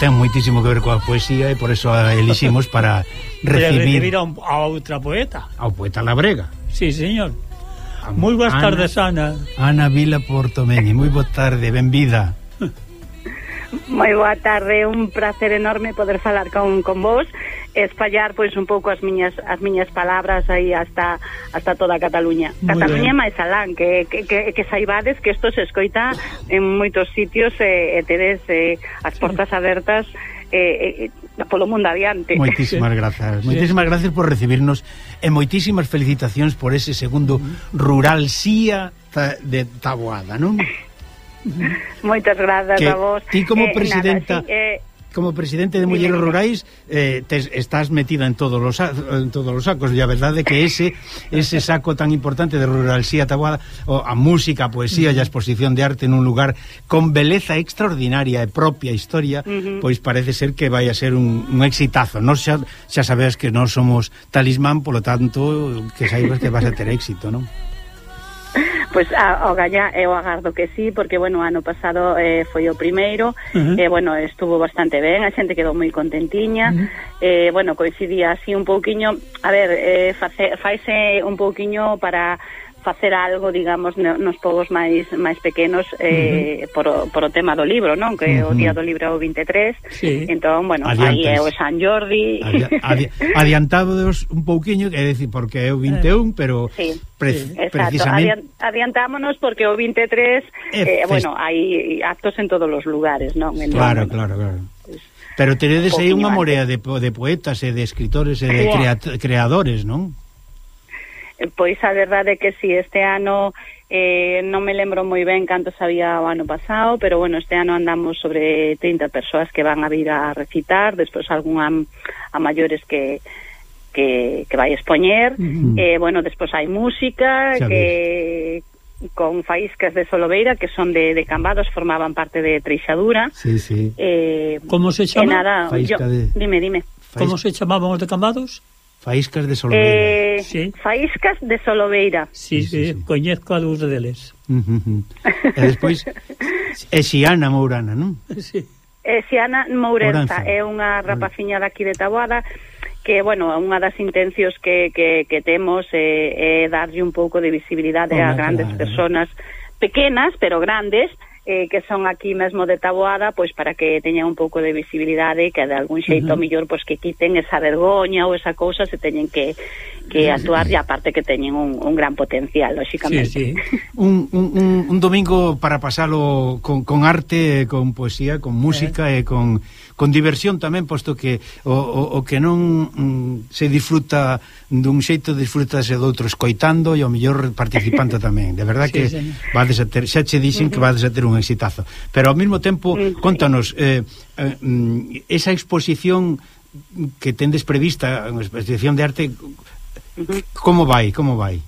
ten moitísimo que ver coa poesía e por eso a eliximos para
recibir...
recibir
a, un, a outra poeta.
Ao poeta Labrega.
Sí, señor. Moi boas
Ana,
tardes, Ana.
Ana Vila Portomeni, moi boa tarde, benvida.
moi boa tarde, un placer enorme poder falar con, con vos espallar pois un pouco as miñas as miñas palabras aí hasta hasta toda Cataluña.
Muy
Cataluña máis alán que, que, que, que saibades que isto se escoita en moitos sitios e, eh, e tedes eh, as portas abertas eh, eh, polo mundo adiante.
Moitísimas grazas. Moitísimas gracias por recibirnos e moitísimas felicitacións por ese segundo rural Sía de Taboada, non?
Moitas grazas
que
a vos.
Ti como
eh,
presidenta
nada, sí, eh,
como presidente de Mulleres Rurais eh, te, estás metida en todos los en todos os sacos, e a verdade é que ese ese saco tan importante de Ruralsía Taboada, o, a música, a poesía e a exposición de arte nun lugar con beleza extraordinaria e propia historia,
uh -huh.
pois parece ser que vai a ser un, un exitazo. Nos xa, xa sabes que non somos talismán, polo tanto, que saibas que vas a ter éxito, non?
Pois a, ah, ao gaña eu agardo que sí, porque bueno, ano pasado eh, foi o primeiro,
uh
-huh. eh, bueno, estuvo bastante ben, a xente quedou moi contentiña. Uh -huh. Eh, bueno, coincidía así un pouquiño, a ver, eh face, faise un pouquiño para facer algo, digamos, nos povos máis máis pequenos eh, uh -huh. por, o, por o tema do libro, non? Que
uh -huh.
o día do libro é o 23.
Sí.
Entón, bueno, aí é o San Jordi.
Adi adi adiantados un pouquiño, é dicir, porque é o eh. 21, pero
sí.
Pre
sí.
precisamente
Exacto. adiantámonos porque o 23 eh, bueno, hai actos en todos os lugares, non? Entón,
claro,
bueno,
claro, claro. Pues, pero tenedes aí unha morea de, de poetas e de escritores e de crea creadores, non?
pois a verdade é que si sí, este ano eh, non me lembro moi ben cantos había o ano pasado, pero bueno, este ano andamos sobre 30 persoas que van a vir a recitar, despois algunha a maiores que que, que vai expoñer,
uh -huh.
eh, bueno, despois hai música,
Xa
que, ves con faíscas de Soloveira que son de, de Cambados, formaban parte de Treixadura.
Sí, sí.
Eh,
Como se chama?
Eh, nada,
Faísca
yo,
de...
Dime, dime. Faísca...
Como se chamaban os de Cambados?
Faíscas de Soloveira.
Eh,
sí.
Faíscas de Soloveira.
Sí, sí, sí, sí. coñezco a dous deles.
Uh -huh. e despois, Exiana Mourana, non?
Sí.
Exiana Mourenza,
Mourenza.
é unha rapaciña daqui de Taboada que, bueno, unha das intencións que, que, que temos é, é darlle un pouco de visibilidade
Hombre,
a grandes
claro.
personas pequenas, pero grandes, eh, que son aquí mesmo de Taboada, pois para que teñan un pouco de visibilidade e que de algún xeito uh -huh. mellor pois que quiten esa vergoña ou esa cousa se teñen que que actuar e aparte que teñen un, un gran potencial, lóxicamente.
Sí,
sí. Un, un, un domingo para pasalo con, con arte, con poesía, con música eh. e con con diversión tamén, posto que o, o, o que non mm, se disfruta dun xeito, disfrutase do outro escoitando e o mellor participante tamén. De verdad
sí,
que
señor.
vades a ter, xa che dixen uh -huh. que vades a ter un exitazo. Pero ao mesmo tempo,
uh -huh.
contanos, eh, eh, mm, esa exposición que tendes prevista, unha exposición de arte, uh -huh. como vai, como vai?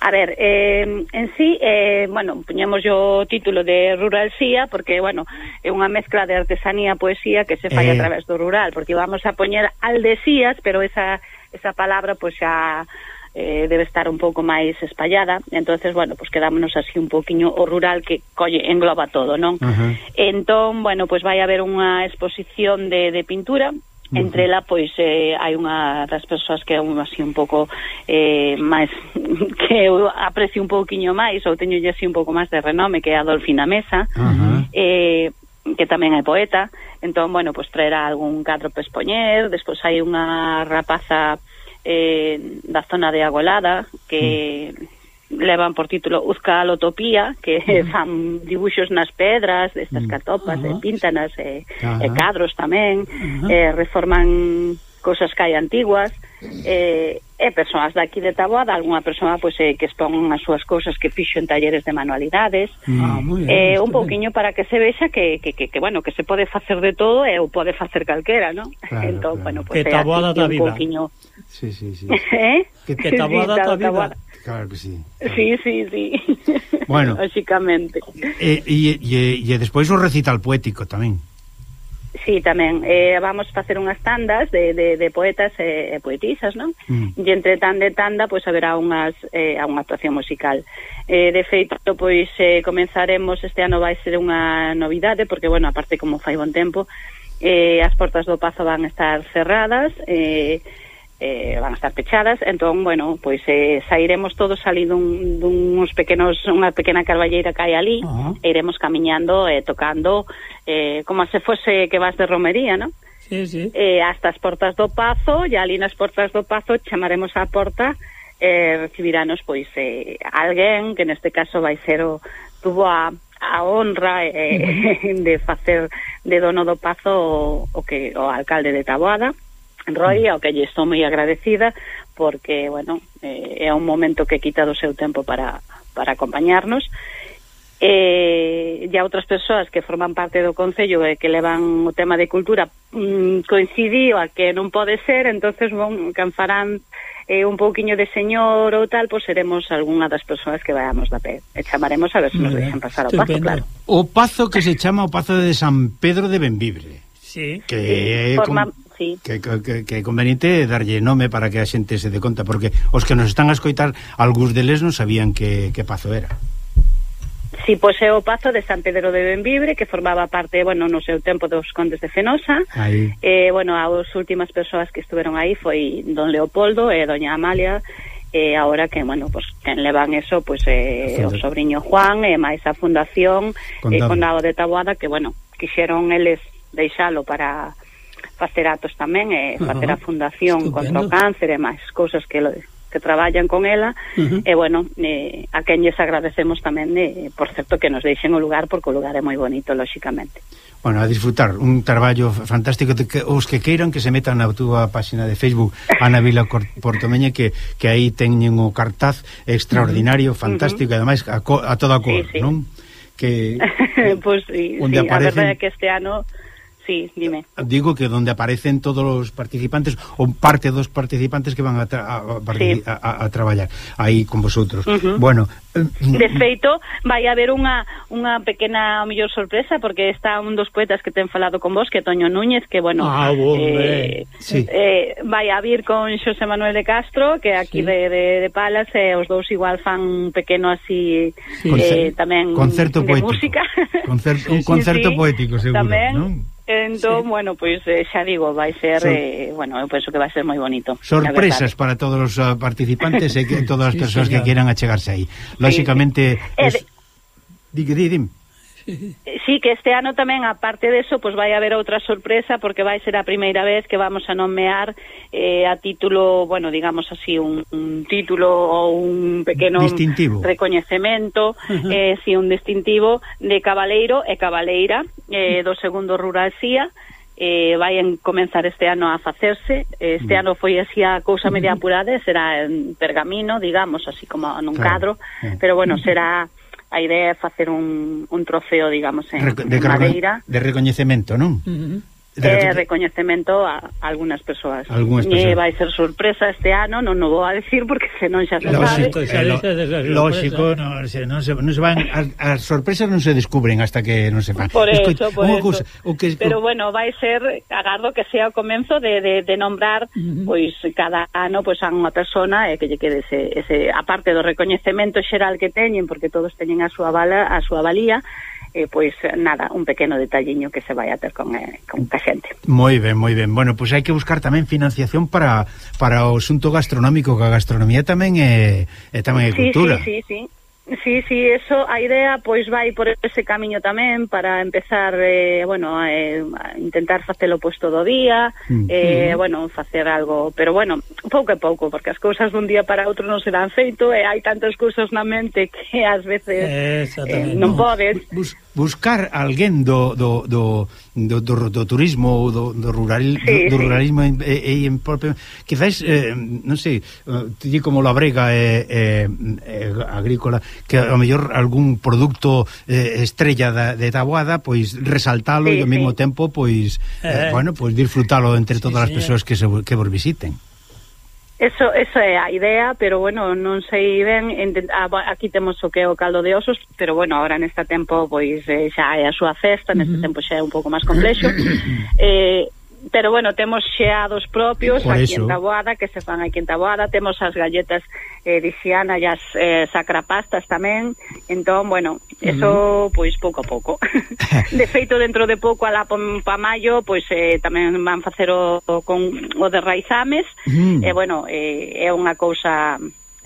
A ver, eh, en sí, eh, bueno, puñamos o título de Ruralsía porque, bueno, é unha mezcla de artesanía e poesía que se fai
eh...
a través do rural, porque vamos a poñer aldesías, pero esa, esa palabra, pois pues, xa eh, debe estar un pouco máis espallada, entonces bueno, pois pues, quedámonos así un poquinho o rural que colle engloba todo, non?
Uh -huh.
Entón, bueno, pois pues, vai haber unha exposición de, de pintura Entre ela, pois, eh, hai unha das persoas que é un así un pouco eh, máis que eu aprecio un pouquiño máis ou teño así un pouco máis de renome que é Adolfina Mesa
uh -huh.
eh, que tamén é poeta entón, bueno, pois traerá algún cadro para expoñer despois hai unha rapaza eh, da zona de Agolada que... Uh -huh levan por título Uzcalotopía, que uh -huh. fan dibuxos nas pedras destas catopas, uh -huh. e píntanas e,
uh -huh.
e cadros tamén, uh -huh. e reforman cousas que hai antiguas, e, e persoas daqui de Taboada, algunha persoa pois, eh, que expón as súas cousas que fixo en talleres de manualidades,
ah, bien,
eh, un pouquiño para que se vexa que, que, que, que, bueno, que se pode facer de todo e o pode facer calquera, ¿no?
Claro,
entón,
claro.
bueno, pues, que
Taboada
da
vida.
Pouquiño...
Sí, sí, sí.
¿Eh?
Que,
que Taboada
sí,
da vida.
Taboada.
Claro que sí.
Sí, sí, sí.
Bueno.
Básicamente.
E, e, e, e despois o recital poético tamén.
Sí, tamén. Eh, vamos facer unhas tandas de, de, de poetas e e poetisas, non?
Mm.
E entre tanda e tanda, pois, haberá unhas, eh, unha actuación musical. Eh, de feito, pois, eh, comenzaremos, este ano vai ser unha novidade, porque, bueno, aparte como fai bon tempo, eh, as portas do Pazo van estar cerradas, eh, eh, van a estar pechadas, entón, bueno, pois eh, sairemos todos ali dun, duns pequenos, unha pequena carballeira que hai ali,
uh -huh.
e iremos camiñando e eh, tocando eh, como se fose que vas de romería, non?
Sí, sí.
Eh, hasta as portas do Pazo, e ali nas portas do Pazo chamaremos á porta e eh, recibiranos pois eh, alguén que neste caso vai ser o tuvo a, a honra eh, de facer de dono do Pazo o, o que o alcalde de Taboada. Roy, mm. ao que lle estou moi agradecida porque, bueno, eh, é un momento que quita do seu tempo para, para acompañarnos eh, e, e a outras persoas que forman parte do Concello e que levan o tema de cultura mm, coincidiu a que non pode ser entonces bon, can farán eh, un pouquiño de señor ou tal, pois seremos algunha das persoas que vayamos da pé. E chamaremos a ver se nos deixan pasar ao
pazo,
claro.
O pazo que se chama o pazo de San Pedro de Benvibre.
Sí.
Que
sí, forma,
como
sí.
Que, que, que é conveniente darlle nome para que a xente se dé conta, porque os que nos están a escoitar, algúns deles non sabían que, que pazo era.
Si, sí, pois é o Pazo de San Pedro de Benvibre que formaba parte, bueno, no seu tempo dos condes de Fenosa
aí.
eh, bueno, as últimas persoas que estuveron aí foi don Leopoldo e doña Amalia e eh, agora que, bueno, pues, quen levan eso pois pues, eh, o sobrinho Juan e eh, máis a fundación
e
eh, Condado de Taboada que, bueno, quixeron eles deixalo para facer atos tamén e facer a fundación Estupendo. contra o cáncer e máis cousas que lo, que traballan con ela
uh -huh.
e bueno, eh, a quen lles agradecemos tamén eh, por certo que nos deixen o lugar porque o lugar é moi bonito, lóxicamente
Bueno, a disfrutar, un traballo fantástico de que, os que queiran que se metan na túa páxina de Facebook Ana Vila Portomeña que, que aí teñen o cartaz extraordinario, fantástico uh -huh. e ademais a, co, a toda cor,
sí, sí.
non? que
pois pues,
sí,
sí, aparecen... a verdade é que este ano Sí, dime.
Digo que donde aparecen todos os participantes ou parte dos participantes que van a, tra a, sí. a, a traballar aí con vosotros. Uh -huh. Bueno, eh, mm,
de mm. feito, vai haber unha unha pequena mellor sorpresa porque está un dos poetas que ten falado con vos, que Toño Núñez, que bueno,
ah, eh, eh,
sí. eh, vai a vir con Xosé Manuel de Castro, que aquí sí. de, de, de Palas eh, os dous igual fan un pequeno así sí. eh, tamén
concerto
de
poético.
música.
Concerto, un concerto sí, poético seguro,
tamén,
non?
Entón, sí. bueno, pois pues, xa digo, vai ser, Sor... eh, bueno, eu penso que vai ser moi bonito.
Sorpresas para todos os eh, participantes e que, todas as persoas señor. que queiran achegarse aí. Lóxicamente... Sí, sí. Es... Eh, de... Digue, di, dim.
Sí, que este ano tamén, aparte deso, pois vai haber outra sorpresa, porque vai ser a primeira vez que vamos a nomear eh, a título, bueno, digamos así, un, un título ou un pequeno
distintivo.
recoñecemento, uh -huh. eh, si sí, un distintivo de cabaleiro e cabaleira eh, do segundo rural CIA, eh, vai en comenzar este ano a facerse. Este mm. ano foi así a cousa media apurada, será en pergamino, digamos, así como nun claro. cadro, pero bueno, será a idea é facer un, un trofeo, digamos, en,
de,
en Madeira.
De recoñecemento, non? Uh
-huh de eh, recoñecemento a, algunas persoas.
Algunas persoas.
vai ser sorpresa este ano, non o vou a decir porque senón xa se
lógico,
sabe.
Eh, lo, lógico, non se, non se, non se van as, as sorpresas non se descubren hasta que non se fan.
Por eso, Escoit, por eso. Cosa, o que, Pero bueno, vai ser agardo que sea o comenzo de, de, de nombrar uh -huh. pois cada ano pois a unha persona e eh, que lle quede ese, ese aparte do recoñecemento xeral que teñen porque todos teñen a súa bala, a súa valía eh, pois eh, nada, un pequeno detalliño que se vai a ter con, eh, con ca xente.
Moi ben, moi ben. Bueno, pois hai que buscar tamén financiación para para o asunto gastronómico, que a gastronomía tamén é, é tamén é sí, cultura.
Sí, sí, sí. Sí, sí, eso, a idea pois vai por ese camiño tamén para empezar, eh, bueno, eh, a intentar facelo pois todo o día, mm. eh, bueno, facer algo, pero bueno, pouco a pouco, porque as cousas dun día para outro non serán feito e hai tantas cousas na mente que ás veces eh, non no. podes.
Bus, buscar alguén do, do, do do, do, do turismo ou do, do, rural, sí, do, do sí. ruralismo en, en, propio que eh, non sei eh, ti como la brega eh, eh, eh, agrícola, que ao mellor algún produto eh, estrella da, de Taboada, pois resaltalo sí, e ao sí. mesmo tempo, pois eh, eh, bueno, pois disfrutalo entre sí, todas sí, as persoas que, se, que vos visiten
Eso, eso é a idea, pero bueno, non sei ben, ah, aquí temos o que é o caldo de osos, pero bueno, agora neste tempo pois eh, xa é a súa festa, neste tempo xa é un pouco máis complexo. eh, pero bueno, temos xeados propios Por aquí eso. en Taboada, que se fan aquí en Taboada, temos as galletas eh, de Xiana e as eh, sacrapastas tamén, entón, bueno, eso, mm. pois, pouco a pouco. de feito, dentro de pouco, a la pompa maio, pois, eh, tamén van facer o, o, con, o de raizames, mm. e, eh, bueno, eh, é unha cousa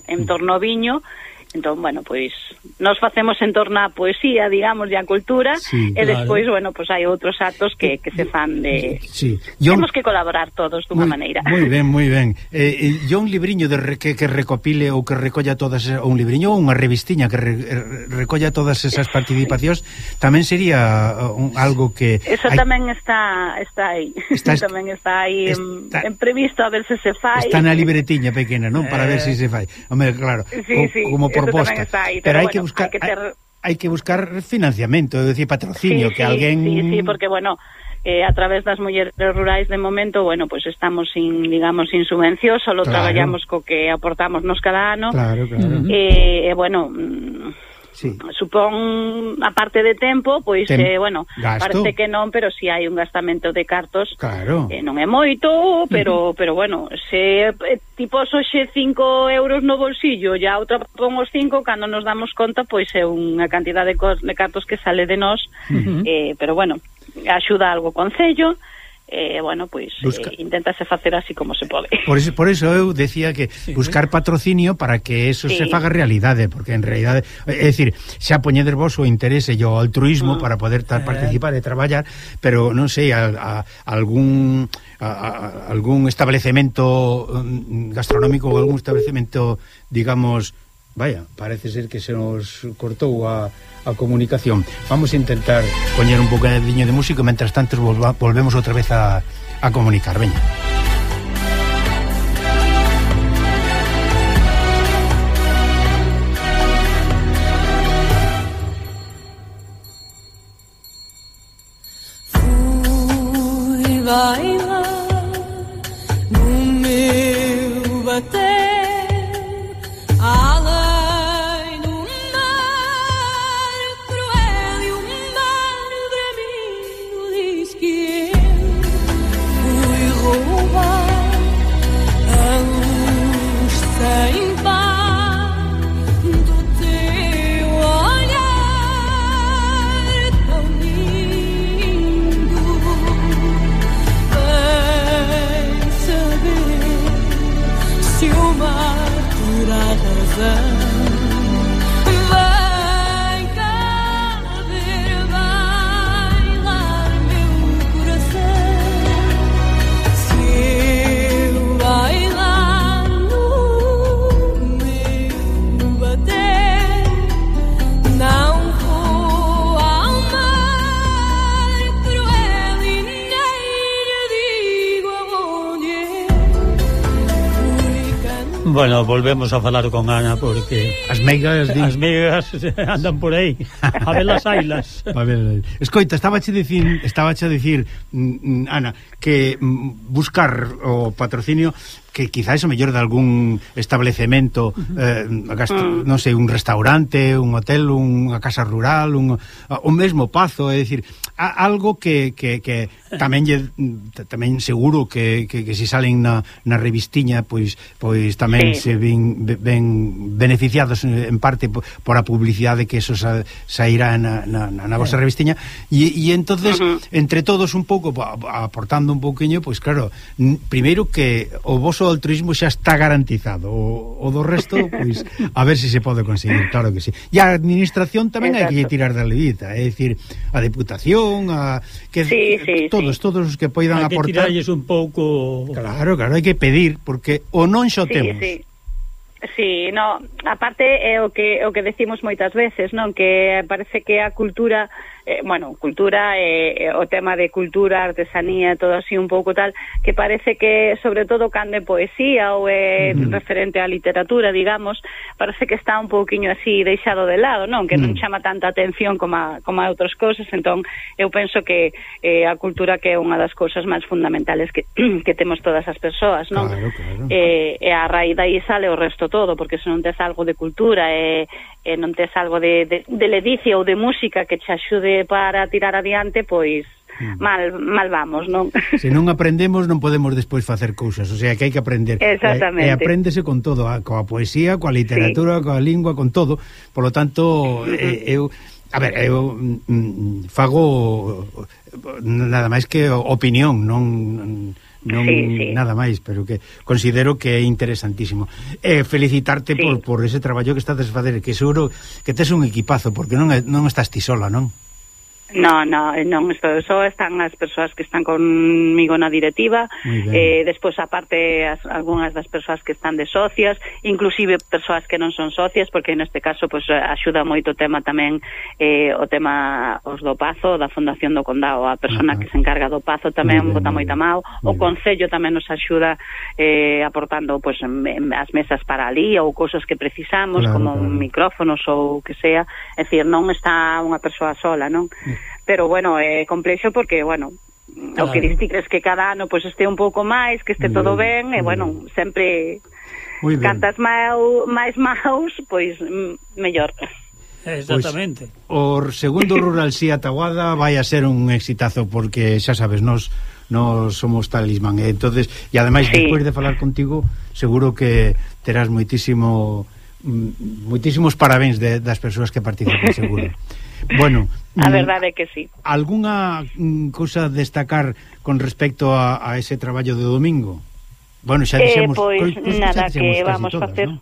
en torno ao viño, mm Entón, bueno, pois nos facemos en torno á poesía, digamos, e á cultura, sí, e claro. despois, bueno, pois hai outros actos que, que se fan de
sí.
Yo... Temos que colaborar todos dunha maneira.
Moi ben, moi ben. Eh, eh, un libriño de re, que, que recopile ou que recolla todas ou un libriño ou unha revistiña que re, eh, recolla todas esas participacións tamén sería eh, un, algo que
Eso hai... tamén está está aí. Está, tamén está aí está... En, en previsto a ver se se fai.
Está na libretiña pequena, non? Para eh... ver se se fai. Home, claro.
Sí, co, sí.
Como por proposta.
Aí,
pero, pero
hai
bueno, que buscar
hai que ter...
hai que buscar financiamento, é dicir, patrocinio,
sí,
que sí, alguén
Sí, sí, porque bueno, eh, a través das mulleres rurais de momento, bueno, pois pues estamos sin, digamos, sin subvención, solo claro. traballamos co que aportamos nos cada ano.
Claro, claro.
Eh, eh bueno, mm, sí. supón a parte de tempo, pois Tem... eh, bueno, Gasto. parece que non, pero si sí hai un gastamento de cartos.
Claro.
Eh, non é moito, pero uh -huh. pero bueno, se eh, tipo soxe 5 euros no bolsillo, ya outra pon os 5, cando nos damos conta, pois é unha cantidad de, cos, de cartos que sale de nós, uh -huh. eh, pero bueno, axuda algo o Concello, eh, bueno, pois pues, Busca... eh, inténtase facer así como se pode.
Por iso, por iso eu decía que buscar patrocinio para que eso sí. se faga realidade, porque en realidade, eh, é dicir, xa poñedes vos o interese e o altruismo mm. Ah. para poder tar, eh. participar e traballar, pero non sei, a, a, algún a, a, algún establecemento mm, gastronómico ou algún establecemento, digamos, vaya, parece ser que se nos cortou a a comunicación. Vamos a intentar poñer un bocadinho de música, mentras tanto volvemos outra vez a, comunicar. Veña.
Bueno, volvemos a falar con Ana porque
as meigas din...
as meigas andan por aí, a ver as ailas.
A ver. Escoita, estábache dicir, estábache a dicir mm, mm, Ana que mm, buscar o patrocinio que quizáis o mellor de algún establecemento uh -huh. eh, gasto, uh ah. -huh. non sei, un restaurante, un hotel, unha casa rural, un o mesmo pazo, é dicir, a, algo que, que, que tamén lle, tamén seguro que, que, que se salen na, na revistiña pois pois tamén
sí.
se ven, ben beneficiados en parte por, por a publicidade que eso sa, sairá na, na, na vosa revistiña e, e entonces
uh -huh.
entre todos un pouco aportando un pouquiño, pois claro, primeiro que o vosso noso altruismo xa está garantizado. O, o do resto, pois, a ver se se pode conseguir, claro que sí. E a administración tamén hai que tirar da levita, é dicir, a deputación, a que
sí, sí,
todos,
sí.
todos os que poidan
hai
aportar.
Que tiralles un pouco.
Claro, claro, hai que pedir porque o non xo
sí,
temos.
Sí. Sí, no, aparte é o que o que decimos moitas veces, non, que parece que a cultura eh, bueno, cultura, eh, eh, o tema de cultura, artesanía, todo así un pouco tal, que parece que sobre todo cando é poesía ou é
mm.
referente á literatura, digamos, parece que está un pouquiño así deixado de lado, non? Que non
mm.
chama tanta atención como a, como a outras cousas, entón eu penso que eh, a cultura que é unha das cousas máis fundamentales que, que temos todas as persoas, non?
Claro, claro.
Eh, e a raíz daí sale o resto todo, porque se non tes algo de cultura e, e non tes algo de, de, de ledicia ou de música que te axude para tirar adiante, pois mm. mal mal vamos, non?
Se non aprendemos non podemos despois facer cousas, o sea que hai que aprender.
Exactamente.
E, e apréndese con todo, a, coa poesía, coa literatura, sí. coa lingua, con todo. Por lo tanto, mm-hmm. eh, eu A ver, eu mm, mm fago mm, nada máis que opinión, non non
sí, sí.
nada máis, pero que considero que é interesantísimo. Eh, felicitarte
sí.
por, por ese traballo que estás a facer, que seguro que tes un equipazo, porque non, non estás ti sola, non?
No, no, non estou só, están as persoas que están conmigo na directiva, eh, despois aparte as, algunhas das persoas que están de socias, inclusive persoas que non son socias, porque neste caso pues, axuda moito o tema tamén eh, o tema os do Pazo, da Fundación do Condado, a persona
Ajá.
que se encarga do Pazo tamén
muy
bota moita mao, o Concello tamén nos axuda eh, aportando pois, pues, as mesas para ali ou cousas que precisamos,
claro,
como
claro.
micrófonos ou que sea, é dicir, non está unha persoa sola, non? pero bueno, é eh, complexo porque, bueno,
claro.
o que dis ti crees que cada ano pois pues, este un pouco máis, que este todo
ben,
ben e bueno, sempre cantas mau, máis maus, pois mellor.
Pois, Exactamente.
O segundo Rural Si Ataguada vai a ser un exitazo porque xa sabes, nos nos somos talismán e entonces e ademais
sí.
despois de falar contigo, seguro que terás moitísimo mm, moitísimos parabéns de, das persoas que participan, seguro. Bueno,
A
mm,
verdade é que sí.
Alguna mm, cousa destacar con respecto a, a ese traballo de domingo? Bueno, xa
eh,
dixemos... Eh, pois, pues,
nada, que vamos facer...
¿no?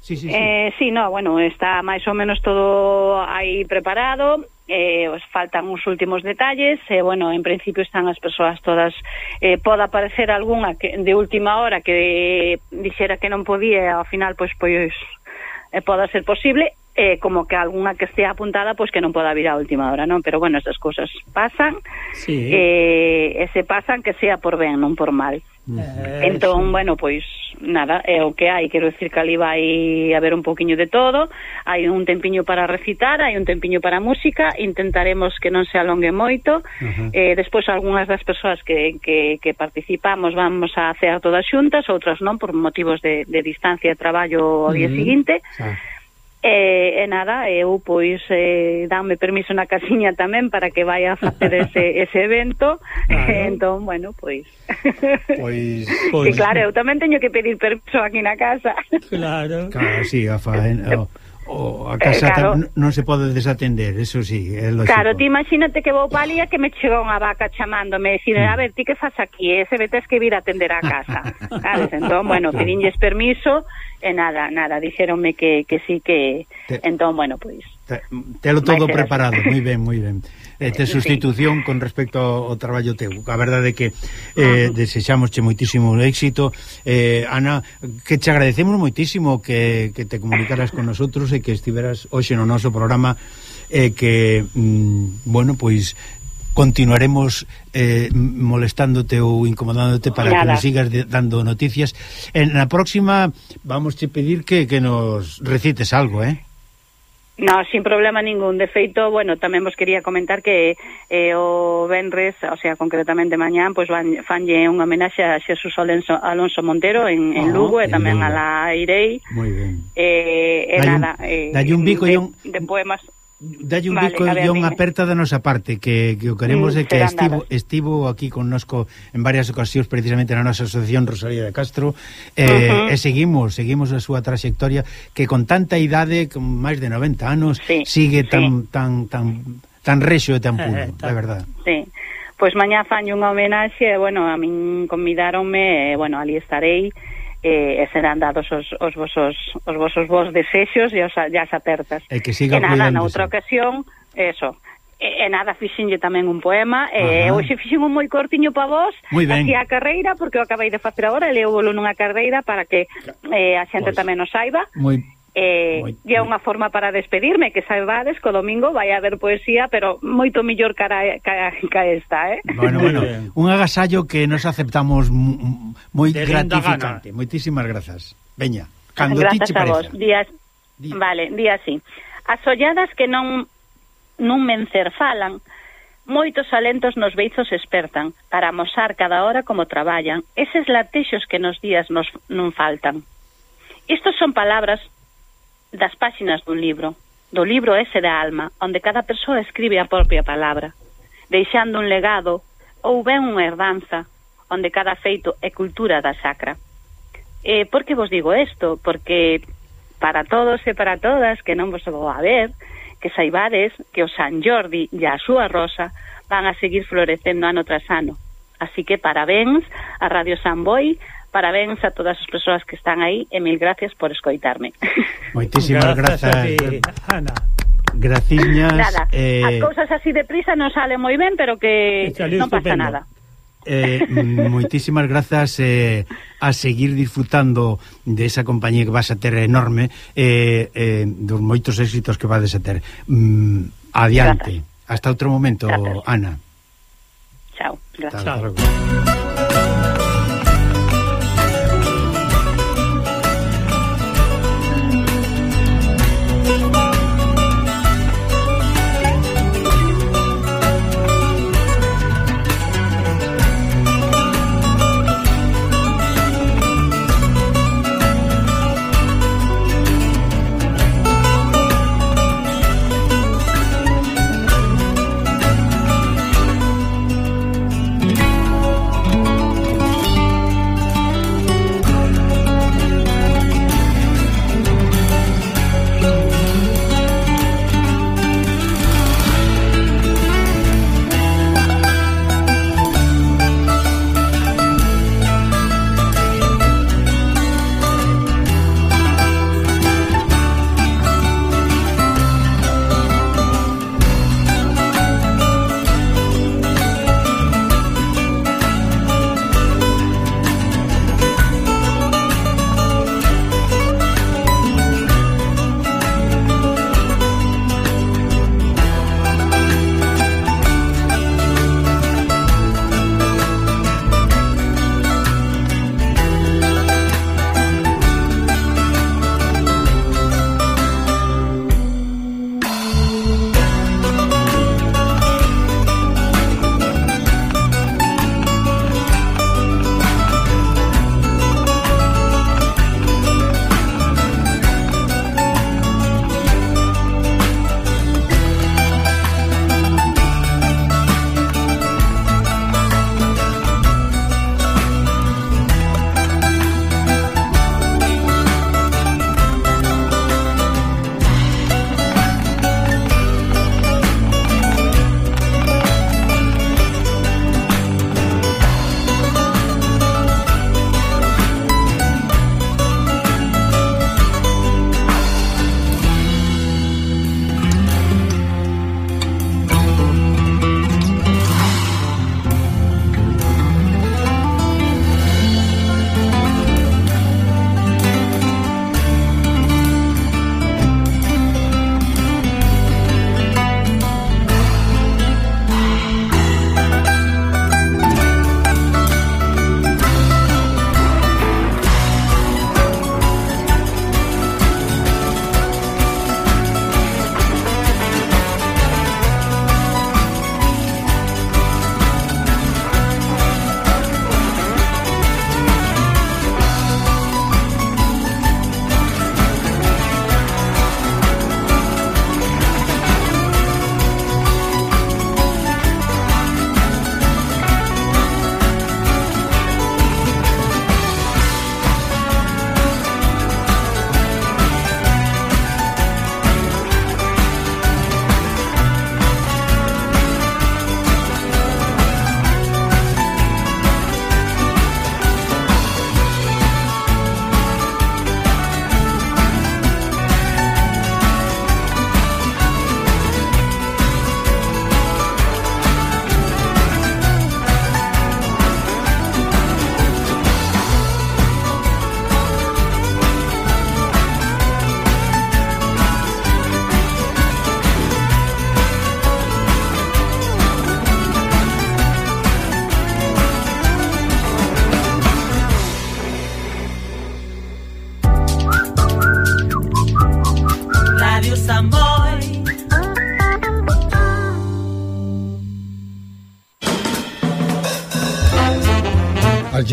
Sí, sí, sí.
Eh, sí, no, bueno, está máis ou menos todo aí preparado eh, os faltan uns últimos detalles e eh, bueno, en principio están as persoas todas eh, poda aparecer algunha que, de última hora que dixera que non podía ao final pois pois eh, poda ser posible eh, como que algunha que estea apuntada pois pues, que non poda vir a última hora, non? Pero bueno, esas cousas pasan
sí.
eh, e se pasan que sea por ben, non por mal.
Eh,
entón, sí. bueno, pois nada, é o que hai, quero decir que ali vai haber un poquinho de todo hai un tempiño para recitar, hai un tempiño para música, intentaremos que non se alongue moito,
uh -huh.
eh, despois algunhas das persoas que, que, que participamos vamos a hacer todas xuntas outras non, por motivos de, de distancia e traballo ao día
uh
-huh.
siguiente uh -huh.
E, e nada, eu pois eh, danme permiso na casiña tamén para que vai a facer ese, ese evento
claro.
entón, bueno, pois
pois,
pois.
E claro, eu tamén teño que pedir permiso aquí na casa
claro,
claro sí, a faen, o, O, a casa
eh, claro.
tam, non se pode desatender, eso sí, é lógico.
Claro, ti imagínate que vou palía que me chegou unha vaca chamándome e dicir, a mm. ver, ti que fas aquí? Ese eh? vetes que vir a atender a casa. claro, entón, bueno, pedinlles permiso E nada, nada, dixeronme que, que sí que...
Te,
entón, bueno, pois...
Te, telo todo preparado, moi ben, moi ben. Eh, te sustitución sí. con respecto ao, ao traballo teu. A verdade é que eh, uh -huh. desexamosche moitísimo éxito. Eh, Ana, que te agradecemos moitísimo que, que te comunicaras con nosotros e que estiveras hoxe no noso programa e eh, que, mm, bueno, pois continuaremos eh, molestándote ou incomodándote para
Nada.
que nos sigas de, dando noticias. En la próxima vamos te pedir que, que nos recites algo, eh?
No, sin problema ningún. De feito, bueno, tamén vos quería comentar que eh, o Benres, o sea, concretamente mañán, pois pues van, fanlle unha homenaxe a Xesús Alonso, Alonso Montero en, en Lugo e tamén a la Irei.
Moi ben.
Eh, e
nada. Un,
eh,
un bico
de,
un...
de poemas
Dalle un
vale,
bico e unha aperta da nosa parte que, que o queremos
mm,
é que estivo, estivo aquí connosco en varias ocasións precisamente na nosa asociación Rosalía de Castro. Eh,
uh -huh.
e seguimos seguimos a súa trayectoria que con tanta idade, con máis de 90 anos
sí,
sigue tan,
sí.
tan, tan, tan rexo e tan eh, puro,
eh,
é eh,
tan...
verdade
Sí, pois pues mañá faño unha homenaxe bueno, a min convidaronme, bueno, ali estarei e, e serán dados os, os vosos os vosos vos desexos e os, as apertas.
E que siga
e nada, na outra ocasión, eso, E, e nada, fixenlle tamén un poema e
Ajá.
hoxe fixen un moi cortiño para vos así a carreira, porque o acabei de facer agora leo nunha carreira para que eh, a xente
pois.
tamén o saiba
moi, E,
e é unha forma para despedirme que saibades que o domingo vai haber poesía pero moito millor cara ca, ca esta eh?
bueno, bueno, un agasallo que nos aceptamos moi gratificante. moitísimas grazas. Veña, cando
grazas ti che
pareza
días,
Dí.
vale, día así as olladas que non nun mencer falan Moitos alentos nos beizos espertan, para amosar cada hora como traballan, eses latexos que nos días nos non faltan. Estos son palabras das páxinas dun libro, do libro ese da alma, onde cada persoa escribe a propia palabra, deixando un legado ou ben unha herdanza, onde cada feito é cultura da sacra. E por que vos digo isto? Porque para todos e para todas que non vos vou a ver, que saibades que o San Jordi e a súa rosa van a seguir florecendo ano tras ano. Así que parabéns a Radio San Boi, Parabéns a todas as persoas que están aí e mil gracias por escoitarme.
Moitísimas
grazas,
grazas
eh, Ana
graciñas
nada,
eh,
as cousas así de prisa non sale moi ben pero que non pasa
estupendo.
nada
Eh, moitísimas grazas eh, a seguir disfrutando de esa compañía que vas a ter enorme eh, eh, dos moitos éxitos que vades a ter mm, adiante, gracias. hasta outro momento
gracias.
Ana
chao, gracias.
Chao.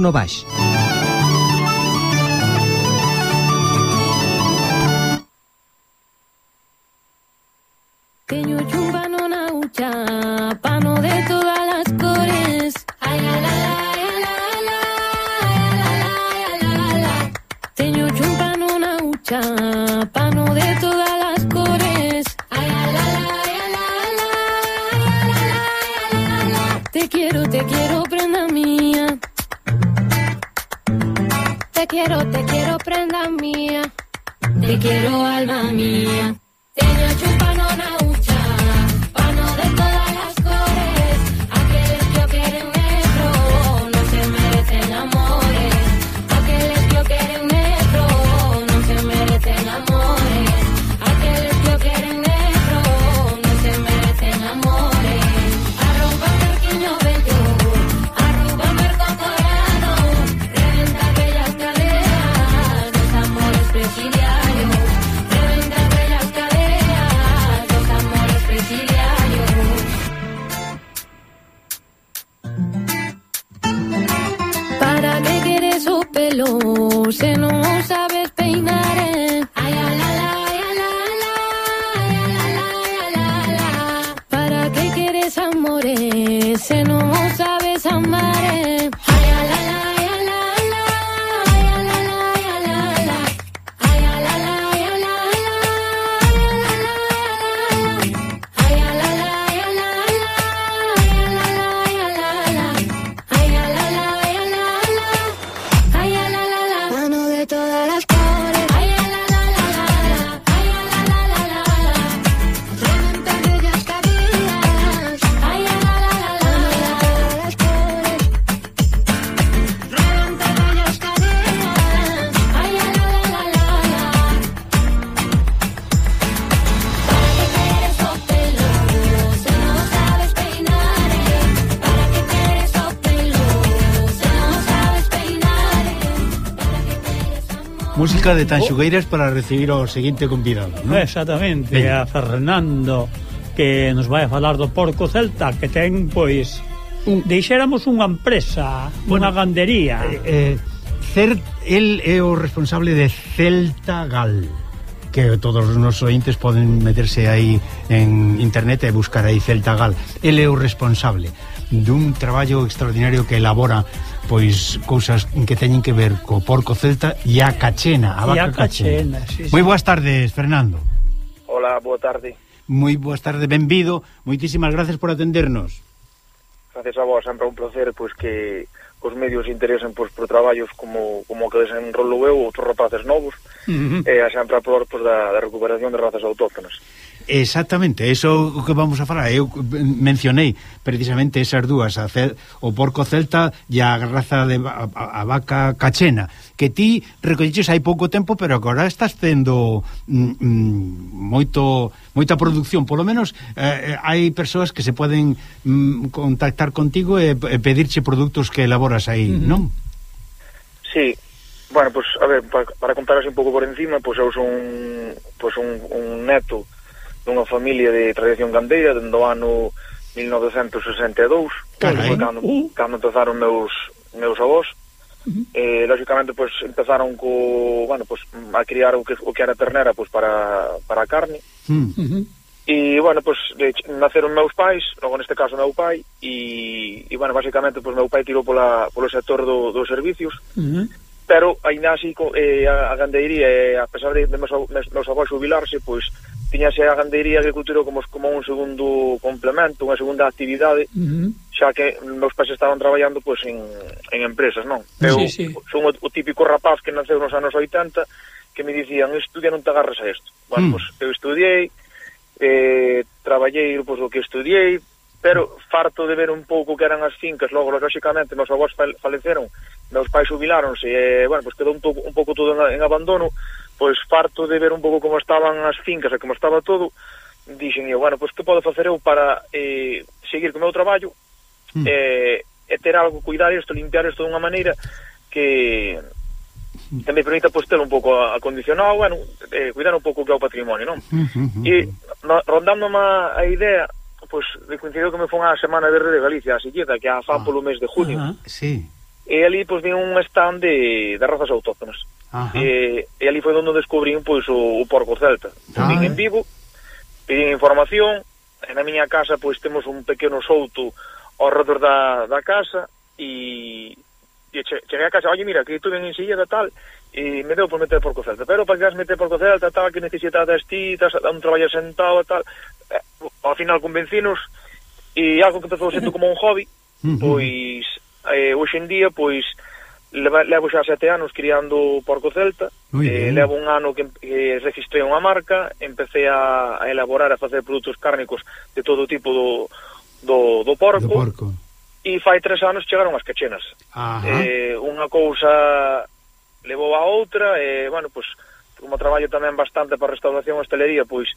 No baix.
Praza de
Tanxugueiras para recibir o seguinte convidado, non?
Exactamente,
Ven.
a Fernando que nos vai a falar do porco celta que ten, pois, un... deixéramos unha empresa, bueno, unha gandería.
Eh, eh, el é o responsable de Celta Gal que todos os nosos ointes poden meterse aí en internet e buscar aí Celta Gal. Ele é o responsable dun traballo extraordinario que elabora pois cousas que teñen que ver co porco celta e a cachena, a vaca
a cachena. cachena sí,
Moi boas tardes, Fernando.
Hola, boa tarde.
Moi boas tardes, benvido. Moitísimas gracias por atendernos.
Gracias a vos, sempre un placer pois que os medios interesen pois por traballos como como que desenrolo eu outros rapaces novos
uh -huh.
e a sempre a prol pois, da, da recuperación de razas autóctonas.
Exactamente, eso o que vamos a falar Eu mencionei precisamente esas dúas a cel, O porco celta e a raza de a, a, a vaca cachena Que ti recolliches hai pouco tempo Pero agora estás tendo mm, mm, moito, moita producción Polo menos eh, hai persoas que se poden mm, contactar contigo E, e pedirche produtos que elaboras aí, uh -huh. non?
Sí, bueno, pues a ver, para, para contaros un pouco por encima Pues eu son pues, un, un neto dunha familia de tradición gandeira dende o ano 1962,
Carai,
cando, uh. cando empezaron meus meus avós. Uh -huh. Eh, lógicamente pues, pois, empezaron co, bueno, pues, a criar o que o que era ternera pues, para para a carne.
Uh -huh.
E, bueno, pois, pues, naceron meus pais, logo neste caso meu pai, e, e bueno, basicamente, pues, meu pai tirou pola, polo sector do, dos servicios,
uh -huh.
pero, ainda así, co, eh, a, a gandeiría, eh, a pesar de, de meus, meus avós jubilarse, pois, pues, tiñase a gandería e a agricultura como, como un segundo complemento, unha segunda actividade,
uh -huh.
xa que meus pais estaban traballando pois, en, en empresas, non? Eu
sí, sí.
son o, o típico rapaz que naceu nos anos 80 que me dicían, estudia non te agarras a isto. Bueno,
uh -huh.
pois, eu estudiei, eh, traballei pois, o que estudiei, pero farto de ver un pouco que eran as fincas, logo, lógicamente, meus avós faleceron, meus pais jubiláronse, e, bueno, pues quedou un, pouco, un pouco todo en, en abandono, pois farto de ver un pouco como estaban as fincas e como estaba todo, dixen eu, bueno, pois que podo facer eu para eh, seguir co meu traballo,
mm.
eh, e ter algo, cuidar isto, limpiar isto dunha maneira que tamén permita pois ter un pouco acondicionado, bueno, eh, cuidar un pouco o que é o patrimonio, non? Uh -huh. E rondando a idea pois, coincidiu que me fun á Semana Verde de Galicia, a seguida, que a fan ah, polo mes de junio.
Ah,
sí.
E ali, pois, vi un stand de, de razas autóctonas.
Ajá.
E, e ali foi onde descubrín, pois, o, o porco celta.
Ah,
Vin eh. en vivo, pedín información, e na miña casa, pois, temos un pequeno souto ao redor da, da casa, e, e che, cheguei a casa, oye, mira, que tuve en silla de tal, e me deu por meter porco celta, pero para que as meter porco celta, tal que necesitades ti, estás a un traballo sentado e tal, eh, ao final convencinos, e algo que empezou sendo como un hobby, uh -huh. pois eh, hoxe en día, pois, leva, levo xa sete anos criando porco celta,
Muy
eh, levo un ano que, que registrei unha marca, empecé a, a elaborar, a facer produtos cárnicos de todo tipo do, do, do porco,
do porco.
e fai tres anos chegaron as cachenas. Eh, unha cousa levou a outra e, bueno, pois, como traballo tamén bastante para restauración e hostelería, pois,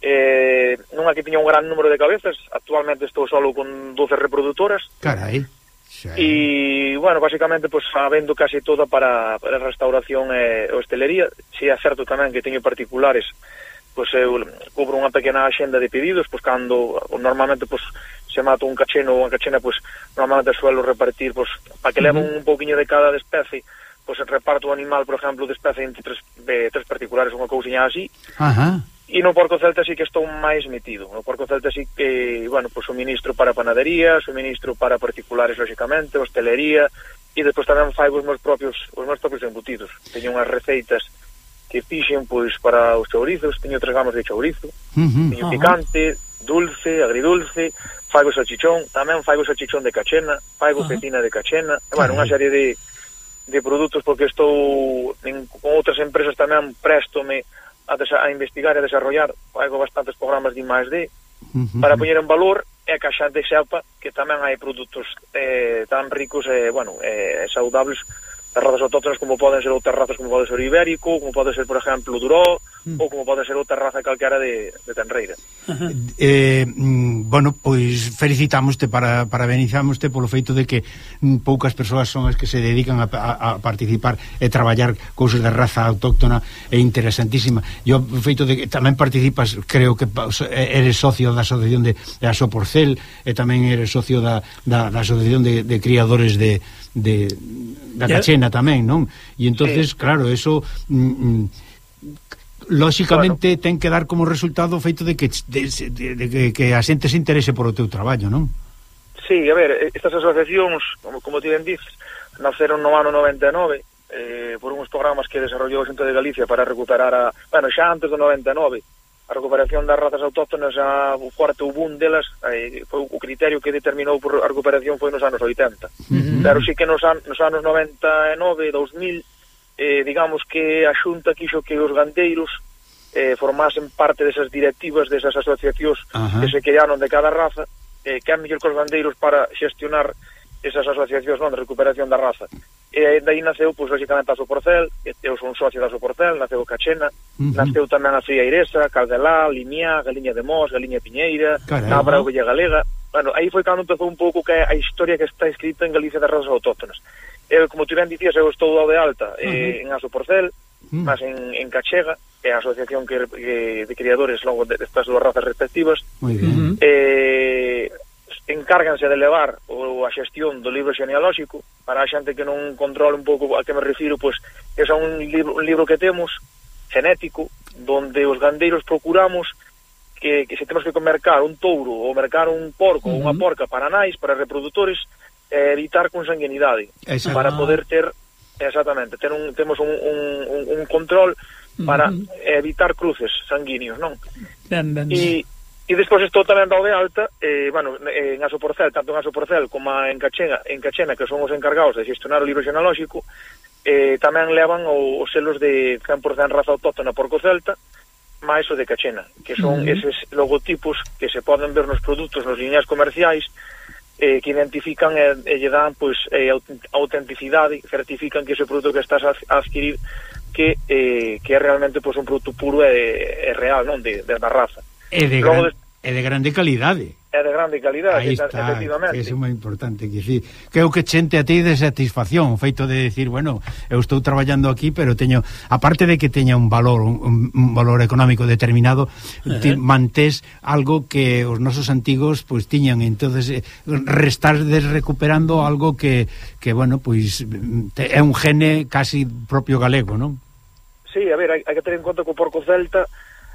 eh, nunha que tiña un gran número de cabezas, actualmente estou solo con 12 reproductoras.
Carai. Xa.
E, bueno, basicamente, pois, habendo case toda para, para restauración e hostelería, se é certo tamén que teño particulares pois eu cubro unha pequena axenda de pedidos, pois cando normalmente pois se mato un cacheno ou unha cachena, pois normalmente suelo repartir pois para que uh -huh. un pouquiño de cada especie pois el reparto animal, por exemplo, despeza entre tres, de, tres particulares unha cousiña así.
Ajá.
E no porco celta sí que estou máis metido. No porco celta sí que, bueno, pois suministro para panadería, suministro para particulares, lógicamente, hostelería, e despois tamén faigo os meus propios os meus propios embutidos. Teño unhas receitas que fixen pois para os chourizos, teño tres gamas de chourizo,
uh -huh,
teño picante, uh -huh. dulce, agridulce, faigo salchichón, tamén faigo salchichón de cachena, faigo
uh
-huh. de cachena, e, bueno, unha serie de de produtos porque estou en, con outras empresas tamén préstome a, desa, a investigar e a desarrollar algo bastantes programas de I+.D.
uh -huh.
para poñer en valor e que a xente sepa que tamén hai produtos eh, tan ricos e, eh, bueno, eh, saudables razas autóctonas como poden ser outras razas como pode ser o ibérico, como pode ser, por exemplo, o duró, mm. ou como pode ser outra raza calquera de, de tenreira.
eh, mm, bueno, pois felicitámoste, para, parabenizámoste polo feito de que mm, poucas persoas son as que se dedican a, a, a participar e traballar cousas de raza autóctona é interesantísima. E o feito de que tamén participas, creo que eres socio da Asociación de, de Asoporcel e tamén eres socio da, da, da Asociación de, de Criadores de de da Cachena tamén, non? E entonces, sí. claro, eso mm, mm lóxicamente bueno. ten que dar como resultado o feito de que de, de, de, de que a xente se interese por o teu traballo, non?
Sí, a ver, estas asociacións, como, como ti ben dices, naceron no ano 99 eh, por uns programas que desarrollou o Xunta de Galicia para recuperar a... Bueno, xa antes do 99, a recuperación das razas autóctonas a, o cuarto o boom delas eh, foi o criterio que determinou por a recuperación foi nos anos 80 uh -huh. pero sí que nos, an, nos anos 99 2000 eh, digamos que a xunta quixo que os gandeiros eh, formasen parte desas directivas desas asociacións
uh -huh.
que se crearon de cada raza eh, que é mellor que os gandeiros para xestionar esas asociacións non de recuperación da raza. E aí naceu, pois, lógicamente, a Soporcel, eu son socio da Soporcel, naceu Cachena,
uh -huh.
naceu tamén a Friairesa, Caldelá, Limiá, Galiña de Mos, Galiña Piñeira, Nabra, Ovella Galega... Bueno, aí foi cando empezou un pouco que a historia que está escrita en Galicia das razas autóctonas. Eu, como tú ben dicías, eu estou dado de alta eh, uh -huh. en a
Soporcel,
mas en, en Cachega, é a asociación que, que de criadores logo destas dúas razas respectivas.
Moi ben.
Eh, encárganse de levar o, a xestión do libro xenealóxico para a xente que non controla un pouco a que me refiro, pois é un libro, un libro que temos genético donde os gandeiros procuramos que, que se temos que mercar un touro ou mercar un porco ou uh -huh. unha porca para nais, para reproductores, eh, evitar consanguinidade
Exacto.
para poder ter exactamente, ter un, temos un, un, un control para uh -huh. evitar cruces sanguíneos, non?
Ben, ben.
E E despois estou tamén dado de alta, eh, bueno, en Aso Porcel, tanto en Aso Porcel como en Cachena, en Cachena que son os encargados de gestionar o libro xenolóxico, eh, tamén levan o, os selos de 100% raza autóctona porco celta, máis o de Cachena, que son uh -huh. eses logotipos que se poden ver nos produtos, nos lineais comerciais, eh, que identifican e, e lle dan pois, eh, autenticidade, certifican que ese produto que estás a, a adquirir que, eh, que é realmente pois, un produto puro e, e real, non? De, de da raza.
E de, gran, de... e de grande calidade.
É de grande calidade,
Aí está, efectivamente. está, é moi importante, que sí. Que é o que chente a ti de satisfacción, o feito de decir, bueno, eu estou traballando aquí, pero teño, aparte de que teña un valor un, un valor económico determinado, uh -huh. mantés algo que os nosos antigos pois pues, tiñan, entonces eh, restar recuperando algo que, que bueno, pois pues, te, é un gene casi propio galego, non?
Sí, a ver, hai, hai que ter en conta que o porco celta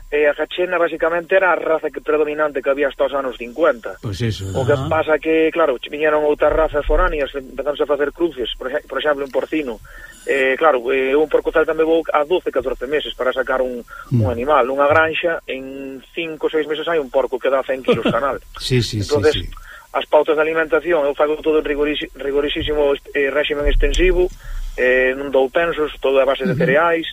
E a sachena basicamente era a raza que predominante que había hasta os anos 50.
Pois pues eso,
O que pasa que, claro, viñeron outras razas foráneas, empezamos a facer cruces, por, por exemplo, un porcino. Eh, claro, eh, un porcozal tamén vou a 12, 14 meses para sacar un, mm. un animal. Unha granxa, en 5 ou 6 meses hai un porco que dá 100 kilos canal.
sí, sí,
Entonces,
sí, sí.
as pautas de alimentación, eu fago todo en rigorísimo eh, régimen extensivo, eh, non dou pensos, todo a base de mm -hmm. cereais,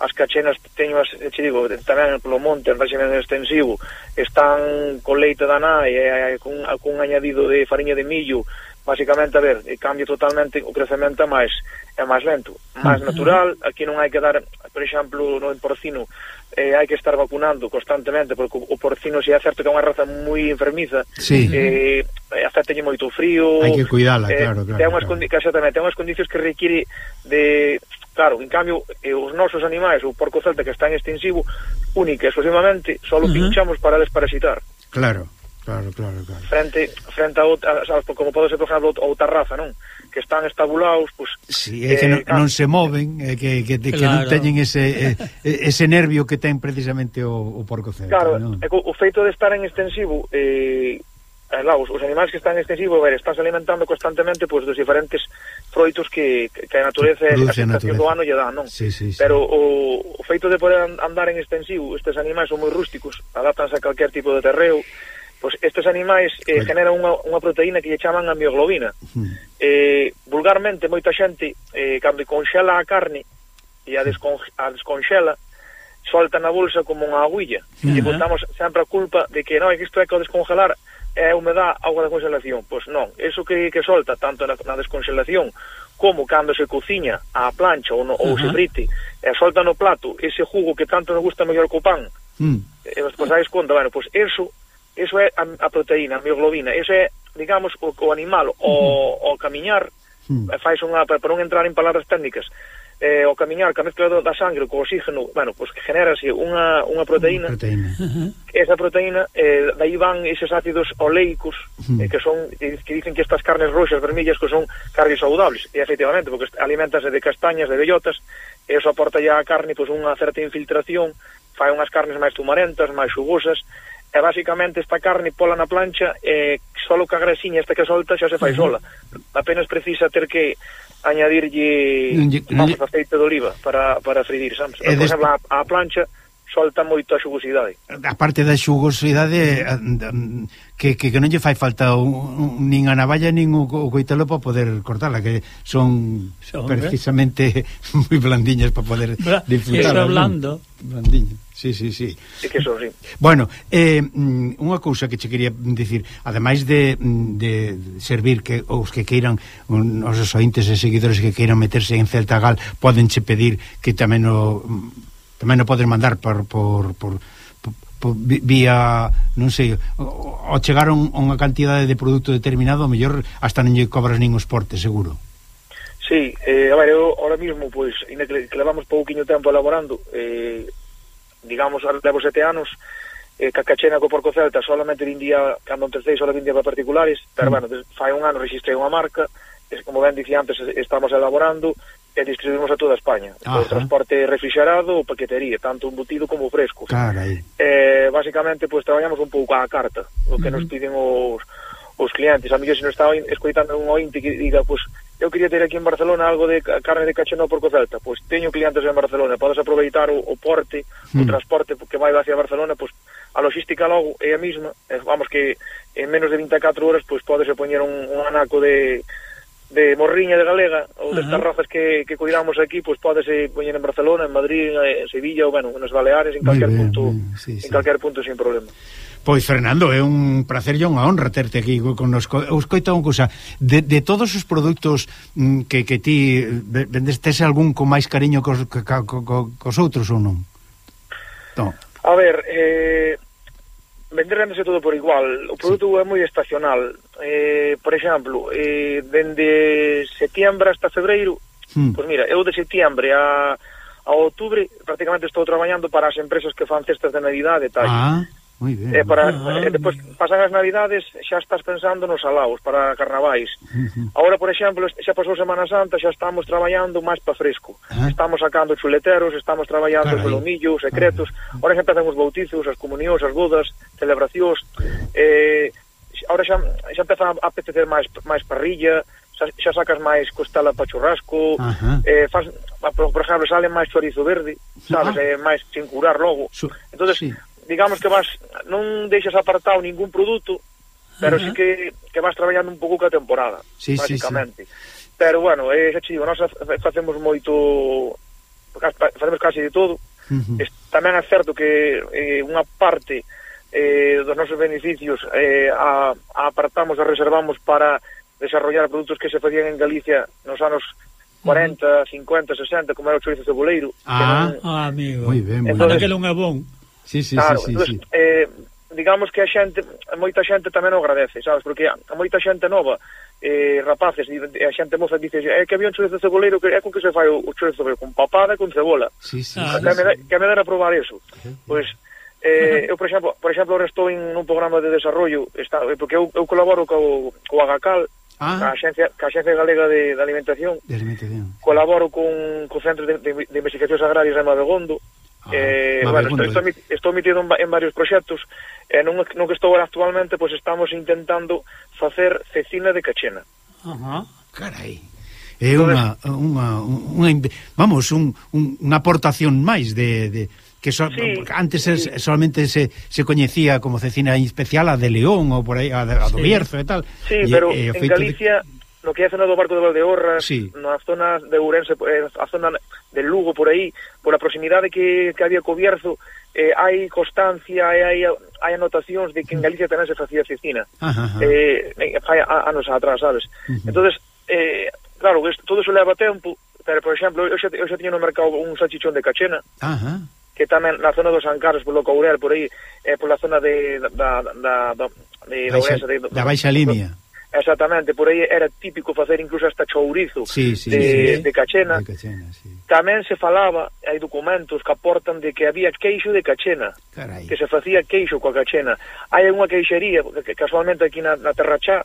as cachenas teño as, eh, che digo, tamén polo monte en régimen extensivo están con leite da nai e, e con, añadido de fariña de millo basicamente, a ver, eh, cambia totalmente o crecemento é máis, é máis lento máis natural, aquí non hai que dar por exemplo, no porcino eh, hai que estar vacunando constantemente porque o porcino, se é certo que é unha raza moi enfermiza
sí.
eh, eh afectalle moito frío
hai que cuidala, eh, claro, claro,
ten unhas claro. exactamente, ten unhas condicións que require de Claro, en cambio, eh, os nosos animais, o porco celta que está en extensivo, única e exclusivamente, só uh -huh. pinchamos para desparasitar.
Claro, claro, claro. claro.
Frente, frente a, outra, sabes, como pode ser, por exemplo, outra raza, non? que están estabulados, pois pues,
si, é eh, que non, non se moven, é eh, que que, que claro. non teñen ese eh, ese nervio que ten precisamente o, o porco celta,
Claro,
non?
É, o feito de estar en extensivo eh eh, lá, os, os animais que están extensivo, ver, estás alimentando constantemente pois, dos diferentes froitos que, que a natureza e a situación do ano lle dá, non?
Sí, sí, sí.
Pero o, o feito de poder andar en extensivo, estes animais son moi rústicos, adaptanse a calquer tipo de terreo, pois estes animais eh, generan unha, unha proteína que lle chaman a mioglobina. Hmm. Eh, vulgarmente, moita xente, eh, cando conxela a carne e a, descon, a desconxela, solta na bolsa como unha aguilla. Uh -huh. E contamos sempre a culpa de que, non, é que isto é que o descongelar é humedad agua da conxelación. Pois non, eso que, que solta tanto na, na desconxelación como cando se cociña a plancha ou, no, ou uh -huh. se frite e solta no plato ese jugo que tanto nos gusta mellor co pan, mm. e vos pues, dais conta, bueno, pois eso, eso é a, a proteína, a mioglobina, eso é, digamos, o, o animal, o, uh -huh. o camiñar, mm. faz unha, para non entrar en palabras técnicas, eh, o camiñar que mezcla da sangre co oxígeno, bueno, pois pues, generase unha, unha proteína,
proteína. Uh
-huh. esa proteína, eh, daí van eses ácidos oleicos, uh -huh. eh, que son que dicen que estas carnes roxas, vermellas, que son carnes saudables, e efectivamente, porque alimentase de castañas, de bellotas, e eso aporta ya a carne pois, pues, unha certa infiltración, fai unhas carnes máis tumarentas, máis xugosas, e basicamente esta carne pola na plancha e eh, solo ca grasiña esta que solta xa se fai sola apenas precisa ter que añadirlle vamos, aceite de oliva para, para fridir, sabes? Por des... a, a plancha solta moito a xugosidade.
A parte da xugosidade eh, que, que, que non lle fai falta un, un, nin a navalla nin o, o coitelo para poder cortala, que son, son eh? precisamente moi blandiñas para poder
disfrutar. Eso blando.
Blandiñas. Sí, sí, sí.
É que eso, sí.
Bueno, eh, mm, unha cousa que che quería dicir, ademais de, mm, de servir que os que queiran, os ointes e seguidores que queiran meterse en Celta Gal, podenche pedir que tamén o mm, tamén o poden mandar por, por, por vía, non sei, o chegar a unha cantidade de produto determinado, mellor hasta non lle cobras nin os portes, seguro.
Sí, eh, a ver, eu ahora mismo, pois, pues, que levamos pouquiño tempo elaborando, eh, digamos, levo sete anos, eh, cacachena co Porco Celta solamente vindía, cando empecéis, solo vindía para particulares, pero mm. bueno, fai un ano registrei unha marca, es, como ben dicía antes, estamos elaborando e distribuimos a toda España. O transporte refrigerado ou paquetería, tanto embutido como fresco.
Carai.
Eh, basicamente, pois, pues, traballamos un pouco a carta, o que uh -huh. nos mm. piden os, os clientes. A mellor se non estaba escoitando un ointe que diga, pois, pues, eu quería ter aquí en Barcelona algo de carne de cacheno porco celta, pois teño clientes en Barcelona, podes aproveitar o, o porte, mm. o hmm. transporte que vai hacia Barcelona, pois a logística logo é a mesma, eh, vamos que en menos de 24 horas pois podes poñer un, un anaco de de morriña de galega ou destas uh -huh. razas que, que cuidamos aquí, pois podes poñer en Barcelona, en Madrid, en Sevilla ou bueno, nas Baleares, en calquer bien, punto, bien. Sí, en sí. calquer punto sin problema.
Pois, Fernando, é un placer e unha honra terte aquí connosco. Escoita unha cousa, de, de todos os produtos mm, que, que ti vendes, tes algún con máis cariño cos, cos, cos outros ou non?
No. A ver, eh, vender vendese todo por igual. O produto sí. é moi estacional. Eh, por exemplo, eh, dende setiembre hasta febreiro, hmm. pois mira, eu de setiembre a, a outubro prácticamente estou traballando para as empresas que fan cestas de Navidade e tal. Ah
Moi ben.
Eh, para, ah, eh, depois pasan as navidades, xa estás pensando nos alaos para carnavais. Uh -huh. Ahora, por exemplo, xa pasou Semana Santa, xa estamos traballando máis pa fresco. Ah. Estamos sacando chuleteros, estamos traballando Carai. os lomillos, secretos. -huh. Ahora xa empezan os bautizos, as comunións, as bodas, celebracións. Eh, ahora xa, xa empezan a apetecer máis, máis parrilla, xa, xa sacas máis costela pa churrasco, Ajá. eh, faz, por, por exemplo, sale máis chorizo verde, sabes, ah. eh, máis sin curar logo. Su, entonces sí digamos que vas non deixas apartado ningún produto, pero uh -huh. sí que, que vas traballando un pouco ca temporada, sí, basicamente. Sí, sí. Pero bueno, é xa che digo, nós facemos moito facemos casi de todo. Uh -huh. Tamén é certo que eh, unha parte eh, dos nosos beneficios eh, a, a apartamos e reservamos para desarrollar produtos que se facían en Galicia nos anos 40, 50, 60, como era o chorizo ceboleiro.
Ah, non... ah amigo. Moi ben, moi ben. Entón, que é bon.
Sí, sí, claro, sí, sí,
entonces, sí. Eh, digamos que a xente, moita xente tamén o agradece, sabes? Porque a, a moita xente nova, eh, rapaces, e a xente moza dice, é eh, que había un chorizo ceboleiro que é con que se fai o, o chorizo con papada e con cebola.
Sí, sí,
ah, sí,
que,
sí. Me, da, que me dera probar eso. Pois, pues, Eh, eu, por exemplo, por exemplo, ahora estou en un programa de desarrollo, está, eh, porque eu, eu colaboro co, co Agacal, ah. a, Xencia, ca Xencia Galega de, de Alimentación.
De Alimentación.
Colaboro con, co Centro de, de, de Investigacións Agrarias de Madegondo. Ah, eh, bueno, estou, estou, ¿eh? estou metido en, en varios proxectos e eh, non, non que estou actualmente pois pues, estamos intentando facer cecina de cachena
Ajá, carai é unha, unha, unha vamos, un, un, unha aportación máis de, de que so, sí, antes sí. Es, solamente se, se coñecía como cecina especial a de León ou por aí a, a do sí. Bierzo e tal.
Sí, e, pero e, en Galicia de... no que é a zona do Barco de Valdeorras, sí. na zona de Ourense, a zona del Lugo por aí, pola proximidade que, que había co Bierzo, eh, hai constancia e hai, hai anotacións de que en Galicia tamén se facía cecina. ajá, ajá. Eh, fai anos atrás, sabes? Uh -huh. entonces eh, claro, todo iso leva tempo, pero, por exemplo, eu xa, eu xa tiño no mercado un salchichón de cachena, ajá. que tamén na zona dos Ancares, polo Caurel, por aí, eh, pola zona de, da, da, da, de,
baixa, de, da, baixa línea.
Exactamente, por aí era típico facer incluso hasta chourizo
sí, sí,
de,
sí,
de cachena.
De cachena sí.
Tamén se falaba, hai documentos que aportan de que había queixo de cachena,
Carai.
que se facía queixo coa cachena. Hai unha queixería, que casualmente aquí na, na Terrachá,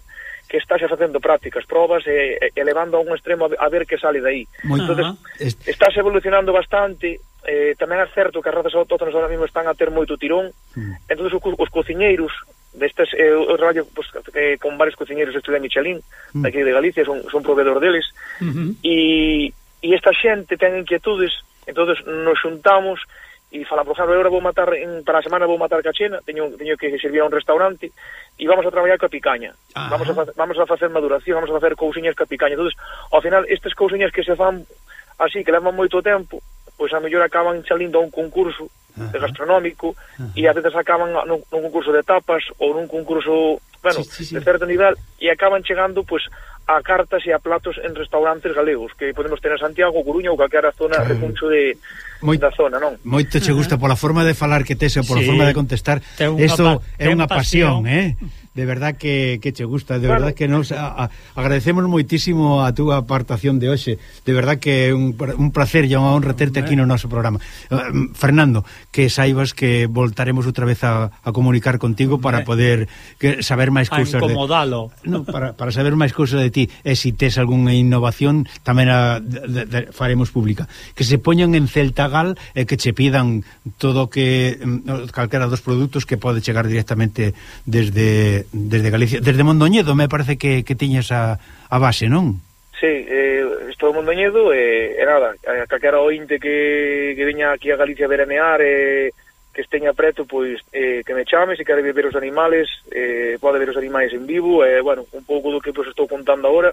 que está xa facendo prácticas, probas e, e elevando a un extremo a ver que sale de
aí.
Entonces, estás evolucionando bastante, eh, tamén é certo que as razas autóctonas ahora mismo están a ter moito tirón, mm. entonces os, os cociñeiros destas eh, eu, eu traballo pues, eh, con varios cociñeiros de Michelin, mm. aquí de Galicia, son, son proveedor deles, uh -huh. e, e esta xente ten inquietudes, entonces nos xuntamos e fala, por exemplo, agora vou matar, en, para a semana vou matar cachena, teño, teño que servir a un restaurante, e vamos a traballar coa picaña, Ajá. vamos a, vamos a facer maduración, vamos a facer cousiñas coa picaña, entonces, ao final, estas cousiñas que se fan así, que levan moito tempo, pois a mellor acaban salindo a un concurso de gastronómico e a veces acaban nun, nun concurso de tapas ou nun concurso, bueno, sí, sí, sí. de certo nivel e acaban chegando pois a cartas e a platos en restaurantes galegos que podemos ter en Santiago, Coruña ou calquera zona claro. recuncho de Moi, da zona, non?
Moito che gusta pola forma de falar que tes e pola sí, forma de contestar. Isto é unha pasión, pasión, eh? de verdad que, que che gusta, de verdad que nos a, a, agradecemos moitísimo a túa apartación de hoxe, de verdad que é un, un placer e unha honra terte aquí no noso programa. Uh, Fernando, que saibas que voltaremos outra vez a, a comunicar contigo para poder que, saber máis cousas
de no,
para, para saber máis cousas de ti. E se si tes algunha innovación tamén a, de, de, faremos pública. Que se poñan en Celta Gal e que che pidan todo que mm, calquera dos produtos que pode chegar directamente desde desde Galicia, desde Mondoñedo me parece que, que tiñes a, a base, non?
Sí, eh, estou en Mondoñedo e, eh, e nada, a calquera ointe que, que veña aquí a Galicia a veranear e eh, que esteña preto, pois eh, que me chame se quere ver os animales, eh, pode ver os animais en vivo, e eh, bueno, un pouco do que vos estou contando agora,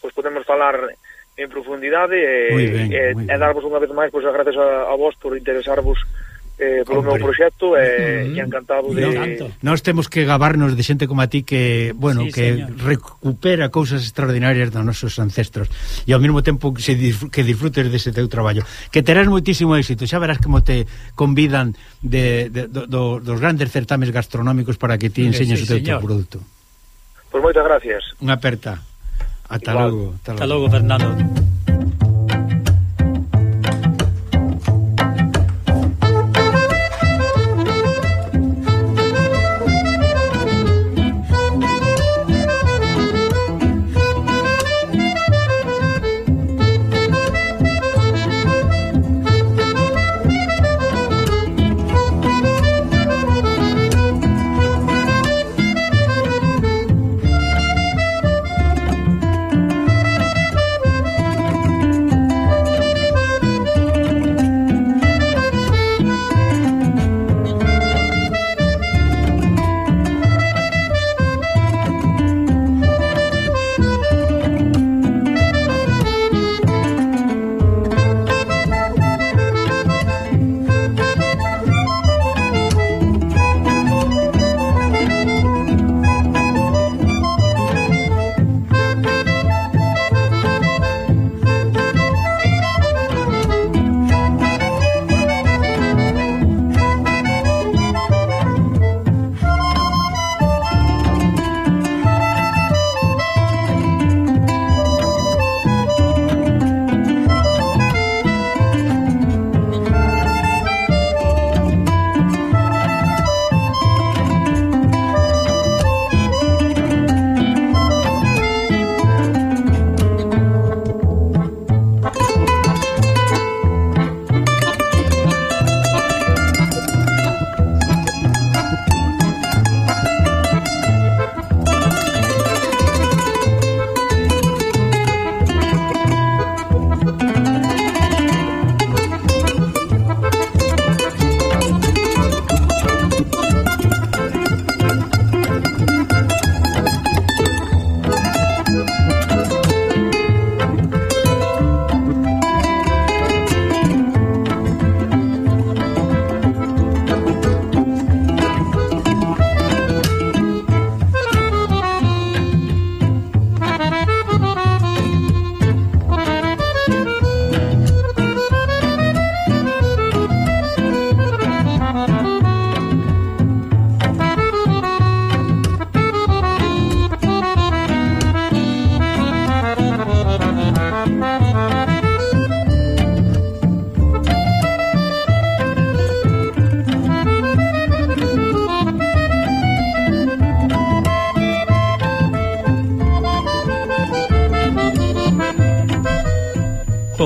pois podemos falar en profundidade e, eh,
ben,
e, eh, e darvos unha vez máis pois, as gracias a, a vos por interesarvos eh, polo meu proxecto e, mm, e encantado de...
Nós temos que gabarnos de xente como a ti que, bueno,
sí,
que
señor.
recupera cousas extraordinarias dos nosos ancestros e ao mesmo tempo que, se disfr que disfrutes dese teu traballo. Que terás moitísimo éxito, xa verás como te convidan de, de, do, do, dos grandes certames gastronómicos para que ti enseñes
sí,
o teu, teu produto.
Pois pues moitas gracias.
Unha aperta. Ata logo.
Ata logo, Fernando.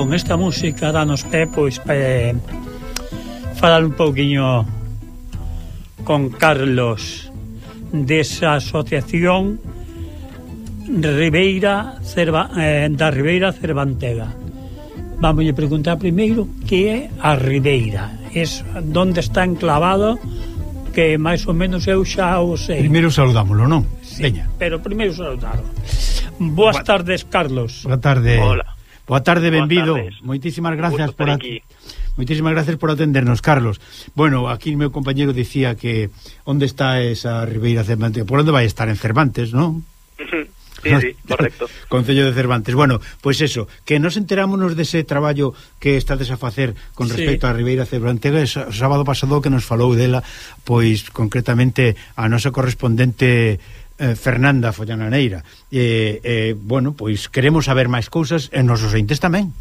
con esta música danos pé pois pe, falar un pouquiño con Carlos desa asociación Ribeira Cerva, eh, da Ribeira Cervantega. Vamos a preguntar primeiro que é a Ribeira. Es onde está enclavado que máis ou menos eu xa o sei.
Primeiro saludámoslo, non?
Sí,
Veña.
Pero primeiro saudalo. Boas
Boa...
tardes, Carlos.
Boa tarde.
Hola.
Boa tarde, benvido.
Tardes.
Moitísimas gracias por
aquí.
Moitísimas gracias por atendernos, Carlos. Bueno, aquí meu compañeiro dicía que onde está esa Ribeira Cervantes? Por onde vai estar en Cervantes, non?
Sí, sí, correcto.
Concello de Cervantes. Bueno, pois pues eso, que nos enterámonos dese traballo que estades a facer con respecto sí. a Ribeira Cervantega, o sábado pasado que nos falou dela, pois concretamente a nosa correspondente eh, Fernanda Follananeira. Eh, eh, bueno, pois queremos saber máis cousas e nos os ointes tamén.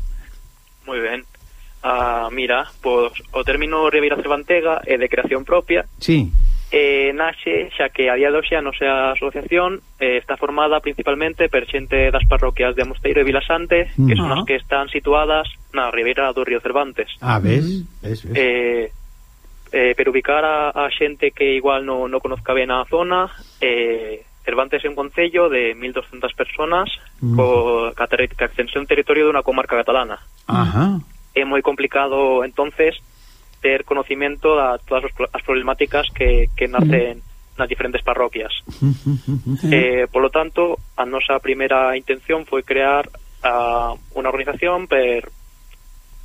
Moi ben. Ah, mira, pois, o término Ribeira Cervantega é de creación propia.
Sí.
Eh, naxe xa que a día de hoxe a nosa asociación eh, está formada principalmente per xente das parroquias de Mosteiro e Vilasante que son
mm.
as que están situadas na Ribeira do Río Cervantes
Ah, ves, mm. ves, ves.
Eh, eh, pero ubicar a, a xente que igual non no conozca ben a zona eh, Cervantes é un concello de 1.200 personas
mm.
co, ca, ter, ca extensión territorio dunha comarca catalana.
Ajá.
É moi complicado, entonces ter conocimiento da todas as problemáticas que, que nacen mm. nas diferentes parroquias. eh, polo tanto, a nosa primeira intención foi crear a, unha organización per,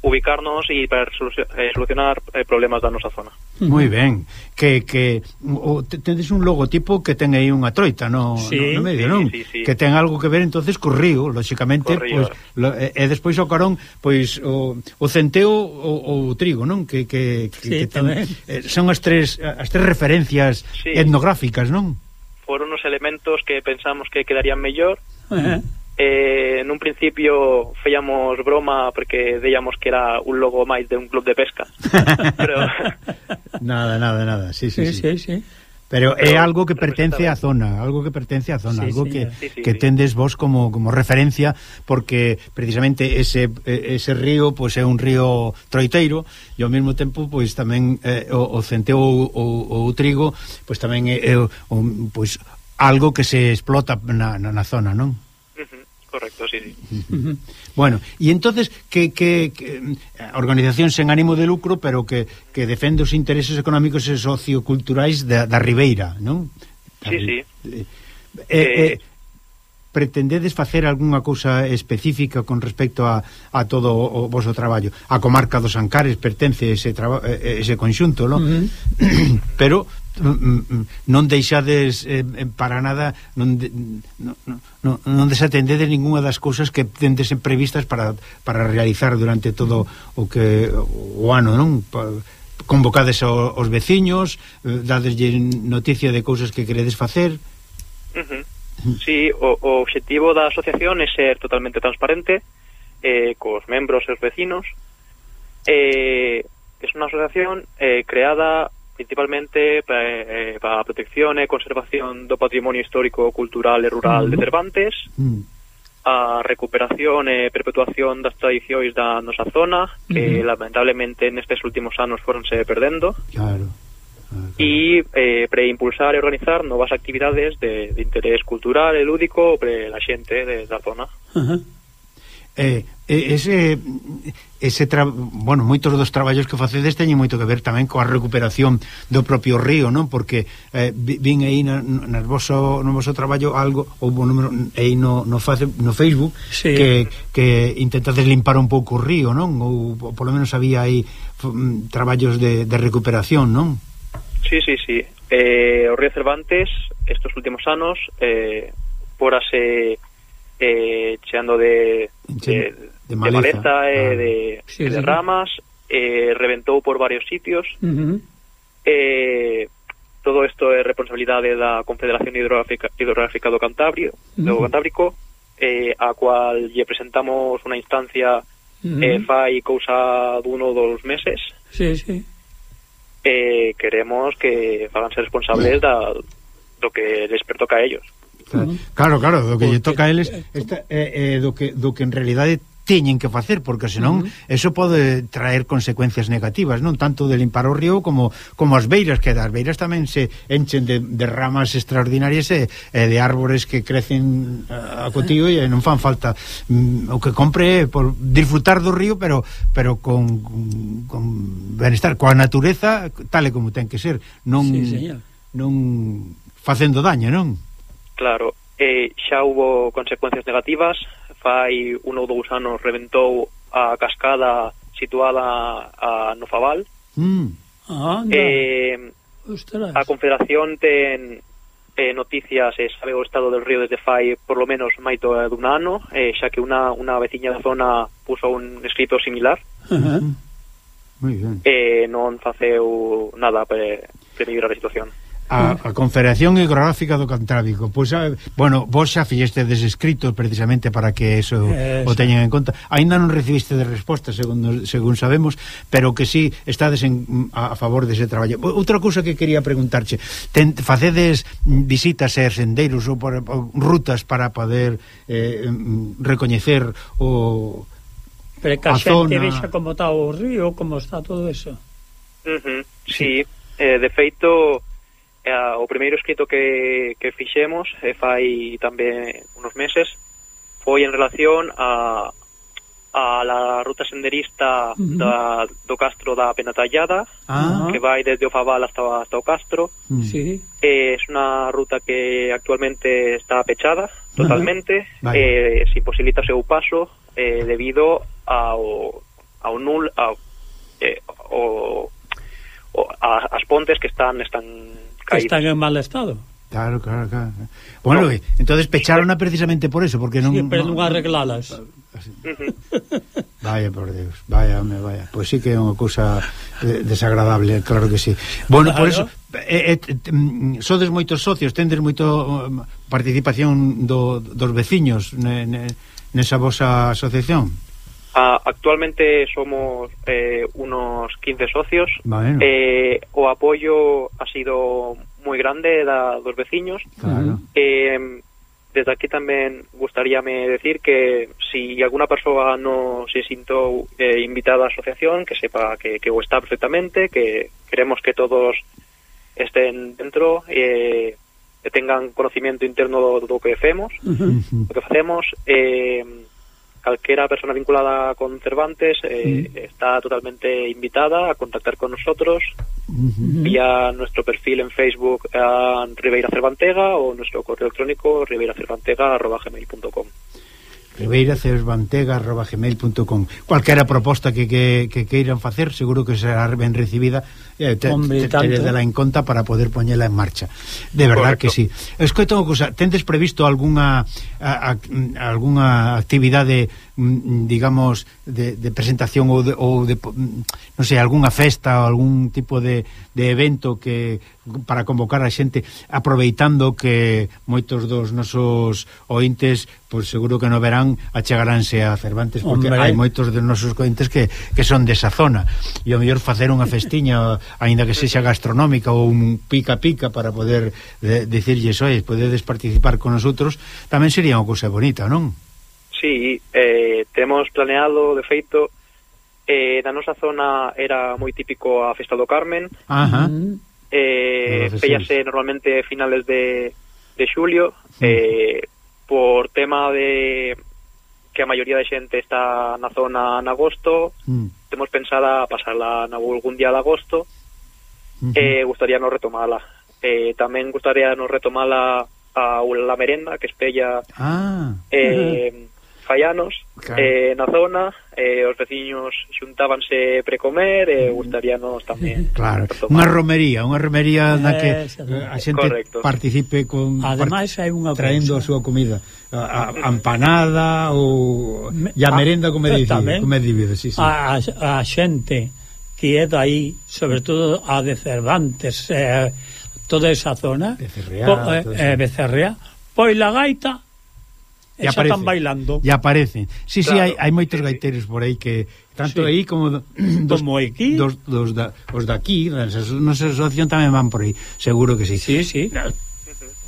ubicarnos e para eh, solucionar eh, problemas da nosa zona.
Moi ben, que, que o, tendes un logotipo que ten aí unha troita no,
sí,
no, no medio,
sí,
non?
Sí, sí.
Que ten algo que ver entonces co río, lóxicamente, pois, lo, e, e despois o carón, pois o, o centeo ou o trigo, non? Que, que, que,
sí,
que
ten,
eh, son as tres as tres referencias
sí.
etnográficas, non?
Foron os elementos que pensamos que quedarían mellor.
Uh -huh
eh, nun principio feiamos broma porque deíamos que era un logo máis de un club de pesca pero...
nada, nada, nada sí, sí,
sí,
sí.
sí, sí.
Pero,
pero é
algo que pertence á zona, algo que pertence á zona,
sí,
algo
sí,
que,
sí, sí,
que tendes vos como, como referencia porque precisamente ese, ese río pois pues, é un río troiteiro e ao mesmo tempo pois pues, tamén eh, o, o centeo ou o, o trigo pois pues, tamén é, é un, pois, algo que se explota na, na, na zona, non?
correcto, sí, sí.
Bueno, e entonces que, que, que mm, organización sen ánimo de lucro, pero que, que defende os intereses económicos e socioculturais da, da Ribeira, non?
Sí, sí.
Eh, eh, eh, eh, pretendedes facer algunha cousa específica con respecto a, a todo o vosso traballo. A comarca dos Ancares pertence ese traba, eh, eh, ese conxunto, non?
Uh -huh.
Pero Mm, mm, non deixades eh, eh, para nada non, de, non, non, non desatendedes ningunha das cousas que tendes previstas para, para realizar durante todo o que o ano, non? Pa, convocades aos, os veciños, eh, dadeslle noticia de cousas que queredes facer.
si. Sí, o, o obxectivo da asociación é ser totalmente transparente eh, cos membros e os vecinos. Eh, é unha asociación eh, creada principalmente para, eh, para a protección e conservación do patrimonio histórico, cultural e rural de Cervantes, a recuperación e perpetuación das tradicións da nosa zona, que
uh -huh.
lamentablemente nestes últimos anos foronse perdendo.
Claro. claro.
E eh, preimpulsar e organizar novas actividades de, de interés cultural e lúdico para a xente de, da zona.
Uh -huh.
Eh, eh, ese ese tra... bueno, moitos dos traballos que facedes teñen moito que ver tamén coa recuperación do propio río, non? Porque eh, vin aí na, na voso, no voso traballo algo ou número aí no, no, face, no Facebook
sí.
que, que intentades limpar un pouco o río, non? Ou polo menos había aí mm, traballos de, de recuperación, non?
Sí, sí, sí. Eh, o río Cervantes estos últimos anos eh, porase eh, cheando de, de,
de maleza,
de
maleza
eh,
ah.
e de,
sí,
de
sí.
ramas, eh, reventou por varios sitios.
Uh -huh.
eh, todo isto é responsabilidade da Confederación Hidrográfica, Hidrográfica do Cantabrio, uh
-huh.
do Cantábrico, eh, a cual lle presentamos unha instancia
uh -huh.
eh, fai cousa dun ou dos meses.
Sí, sí.
Eh, queremos que faganse responsables da, do que les pertoca a ellos. Está.
Claro, claro, do que lle toca a eles esta, eh, eh, do, que, do que en realidade teñen que facer, porque senón uh -huh. eso pode traer consecuencias negativas, non tanto de limpar o río como como as beiras, que das beiras tamén se enchen de, de ramas extraordinarias e, e de árbores que crecen eh, a cotío e non fan falta mm, o que compre por disfrutar do río, pero pero con, con benestar, coa natureza tal e como ten que ser, non
sí, señor.
non facendo daño, non?
Claro, eh, xa hubo consecuencias negativas, fai un ou dous anos reventou a cascada situada a no Faval.
Mm.
Ah,
eh,
Ostras.
a Confederación ten eh, noticias e eh, sabe o estado del río desde fai por lo menos maito eh, dun ano, eh, xa que unha, unha veciña da zona puso un escrito similar.
Uh
-huh. Ben.
Eh, non faceu nada para, para mellorar a situación
a, a Confederación Hidrográfica do Cantábrico. Pois, a, bueno, vos xa fixeste desescrito precisamente para que eso
eh,
o teñan en conta. Aínda non recibiste de resposta, segundo, según sabemos, pero que sí estades en, a, a favor dese traballo. Outra cousa que quería preguntarche, ten, facedes visitas e sendeiros ou, por, ou rutas para poder eh, mm, recoñecer o
Pero que a,
a
xente
zona...
vexa como está o río, como está todo eso.
Uh -huh. Sí, sí. Eh, de feito eh, o primeiro escrito que, que fixemos e eh, fai tamén unos meses foi en relación a, a la ruta senderista uh -huh. da, do Castro da Penatallada
ah.
que vai desde o Faval hasta, hasta o Castro
sí.
eh, es unha ruta que actualmente está pechada totalmente
uh -huh.
eh, se imposibilita o seu paso eh, debido ao, ao nul ao, eh, ao, ao, as pontes que están están caído.
Están en mal estado.
Claro, claro, claro. Bueno, no. Eh, entonces pecharona precisamente por eso, porque non...
Ah, sí, pero
non,
non arreglalas.
Vaya, por Deus, vaya, me vaya. Pois pues sí que é unha cousa eh, desagradable, claro que sí. Bueno,
claro.
por eso, eh, eh, mm, sodes moitos socios, tendes moito mm, participación do, dos veciños ne, ne, nesa vosa asociación?
Ah, actualmente somos eh, unos 15 socios.
Bueno.
Eh, o apoio ha sido moi grande da, dos veciños.
Claro.
Eh, desde aquí tamén gustaríame decir que si alguna persoa non se sintou eh, invitada á asociación, que sepa que, que o está perfectamente, que queremos que todos estén dentro e eh, tengan conocimiento interno do, do que facemos, do que facemos, eh, calquera persona vinculada con Cervantes eh, mm. está totalmente invitada a contactar con nosotros vía nuestro perfil en Facebook a Ribeira Cervantega o nuestro correo electrónico ribeiracervantega.gmail.com
ribeiracervantega.gmail.com Cualquera proposta que, que, que queiran facer seguro que será ben recibida eh, te,
Hombre,
te, te en conta para poder poñela en marcha. De verdad
Correcto.
que sí. Escoito unha cousa, tendes previsto algunha a, a, algunha actividade Mm, digamos de, de presentación ou de, ou de mm, non sei, algunha festa ou algún tipo de, de evento que para convocar a xente aproveitando que moitos dos nosos ointes pois seguro que no verán achegaránse a Cervantes porque
Hombre.
hai moitos dos nosos ointes que, que son desa zona e ao mellor facer unha festiña aínda que sexa gastronómica ou un pica-pica para poder eh, de, decirlles, oi, podedes participar con nosotros tamén sería unha cousa bonita, non?
Sí, eh, temos planeado, de feito, eh, na nosa zona era moi típico a Festa do Carmen.
Ajá.
Eh, fellase normalmente finales de, de xulio, sí. eh, por tema de que a maioría de xente está na zona en agosto,
mm.
temos pensada pasarla na algún día de agosto,
uh
eh, gustaría nos retomala. Eh, tamén gustaría nos retomala a, a la merenda que espella
ah,
eh, uh -huh fallanos
claro.
eh, na zona eh, os veciños xuntábanse precomer e eh, mm. gustaríanos tamén
claro. unha romería unha romería na que
eh,
a xente
correcto.
participe con
ademais hai unha
traendo a súa comida a, a, a empanada ou e a merenda como eh,
dicide,
como dicide sí, sí.
A, a, a xente que é aí sobre todo a de Cervantes eh, toda esa zona
Becerrea,
po, eh, eh, Becerrea pois la gaita e xa aparecen,
están
bailando.
E aparecen. Sí,
claro.
sí, hai, hai moitos gaiteiros por aí que tanto
sí.
aí como do, dos
como aquí.
Dos, dos da, os daqui, da nosa asociación tamén van por aí, seguro que sí.
Sí, sí.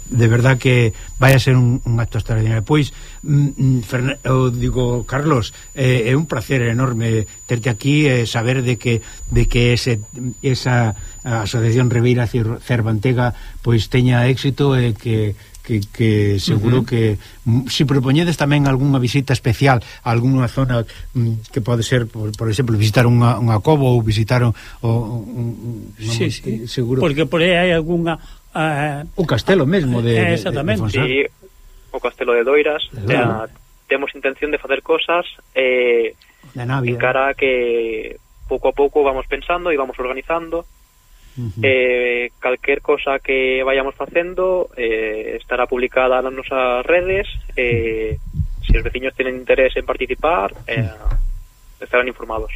De verdad que vai a ser un, un acto extraordinario. Pois, mm, mm Fern, eu digo, Carlos, eh, é un placer enorme terte aquí e eh, saber de que de que ese, esa asociación Ribeira Cervantega pois teña éxito e eh, que que, que seguro uh -huh. que se si propoñedes tamén algunha visita especial a algunha zona mm, que pode ser, por, por exemplo, visitar unha, unha cova ou visitar o, un, un, un,
sí, sí.
seguro
porque por aí hai algunha eh, uh,
o castelo mesmo de, exactamente. de, de, de
sí, o castelo de Doiras
claro.
eh, temos intención de facer cosas eh, en cara a que pouco a pouco vamos pensando e vamos organizando
Uh -huh.
eh, calquer cosa que vayamos facendo eh, estará publicada nas nosas redes eh, se os veciños tenen interés en participar eh, estarán informados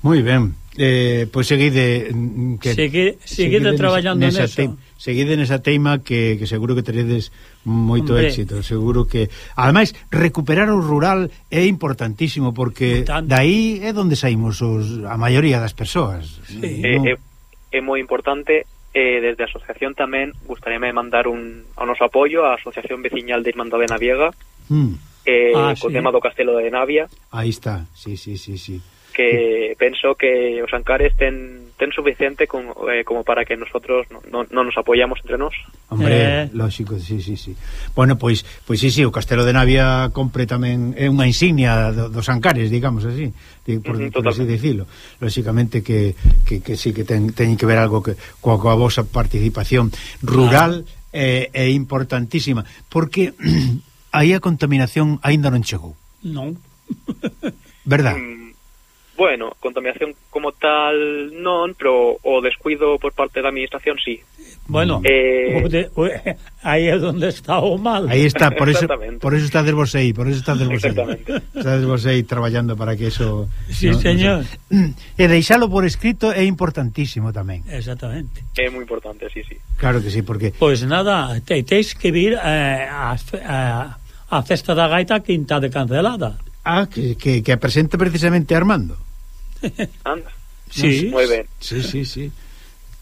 Moi ben, eh, pois seguide mm, que,
Segui, seguide,
seguide
traballando
nesa,
nesa
teima, Seguide nesa teima que, que seguro que teredes moito
Hombre.
éxito Seguro que, ademais, recuperar o rural é importantísimo Porque
Tanto.
dai é onde saímos os, a maioría das persoas
sí.
Eh,
eh,
é moi importante eh, desde a asociación tamén gustaríame mandar un, o noso apoio á Asociación Veciñal de Irmandade Naviega
mm.
eh,
ah,
co
sí.
tema do Castelo de Navia
aí está, sí, sí, sí, sí
que penso que os Ancares ten, ten suficiente con, eh, como para que nosotros non no, no nos apoyamos entre nós.
Hombre, eh. lógico, sí, sí, sí. Bueno, pois, pois sí, sí, o Castelo de Navia compre tamén é unha insignia do, dos Ancares, digamos así que por, mm, por así dicilo lóxicamente que, que, que sí que ten, ten que ver algo que coa, coa vosa participación rural ah. é, é importantísima porque aí a contaminación aínda non chegou
non
verdad mm.
Bueno, contaminación como tal non, pero o descuido por parte da administración sí.
Bueno, eh... o de, o, aí é onde está o mal.
Aí está, por eso, por eso está vos aí, por eso está vos aí. Está vos aí traballando para que eso...
Sí, no, señor.
No. E deixalo por escrito é importantísimo tamén.
Exactamente.
É moi importante, sí, sí.
Claro que sí, porque...
Pois pues nada, te, teis que vir eh, a, a, a festa da gaita quinta de cancelada.
Ah, que, que, que presente precisamente Armando.
Anda.
Sí.
Moi ben.
Sí, sí, sí.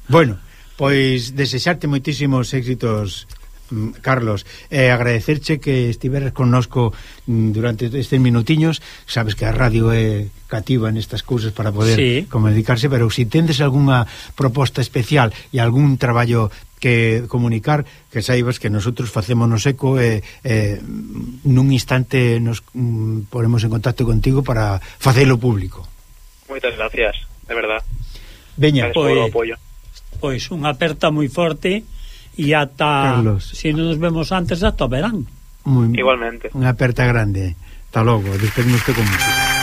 Bueno... Pois desexarte moitísimos éxitos mm, Carlos, eh, agradecerche que estiveres connosco mm, durante estes minutiños, sabes que a radio é cativa nestas cousas para poder sí. comunicarse, pero se si tendes algunha proposta especial e algún traballo que comunicar, que saibas que nosotros facémonos eco e eh, eh, nun instante nos mm, ponemos en contacto contigo para facelo público.
Moitas gracias, de verdad.
Veña,
pois... apoio. Pois, unha aperta moi forte e ata, Carlos. se non nos vemos antes, ata verán.
Muy, Igualmente.
Unha aperta grande. Hasta logo, despedimos con música.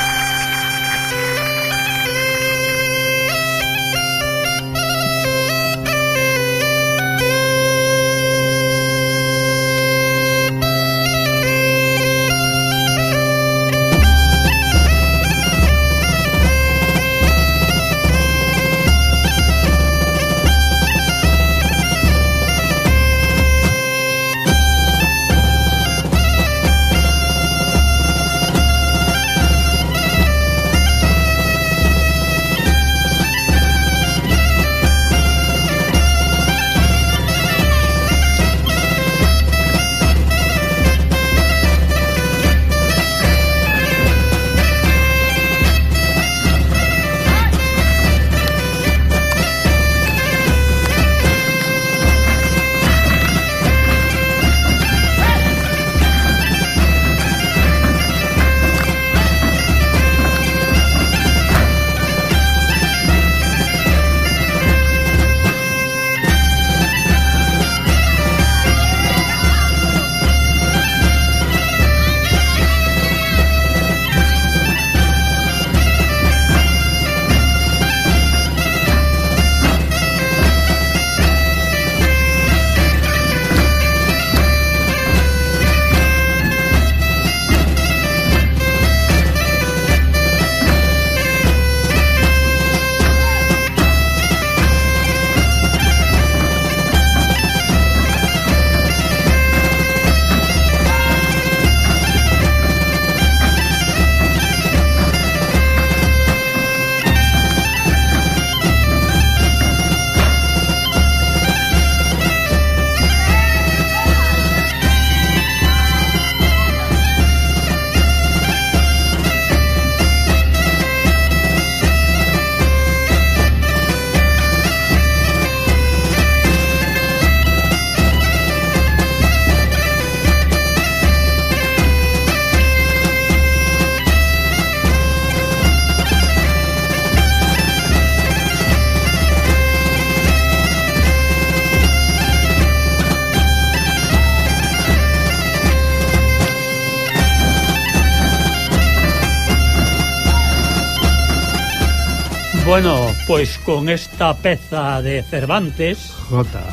Pois con esta peza de Cervantes
Jota,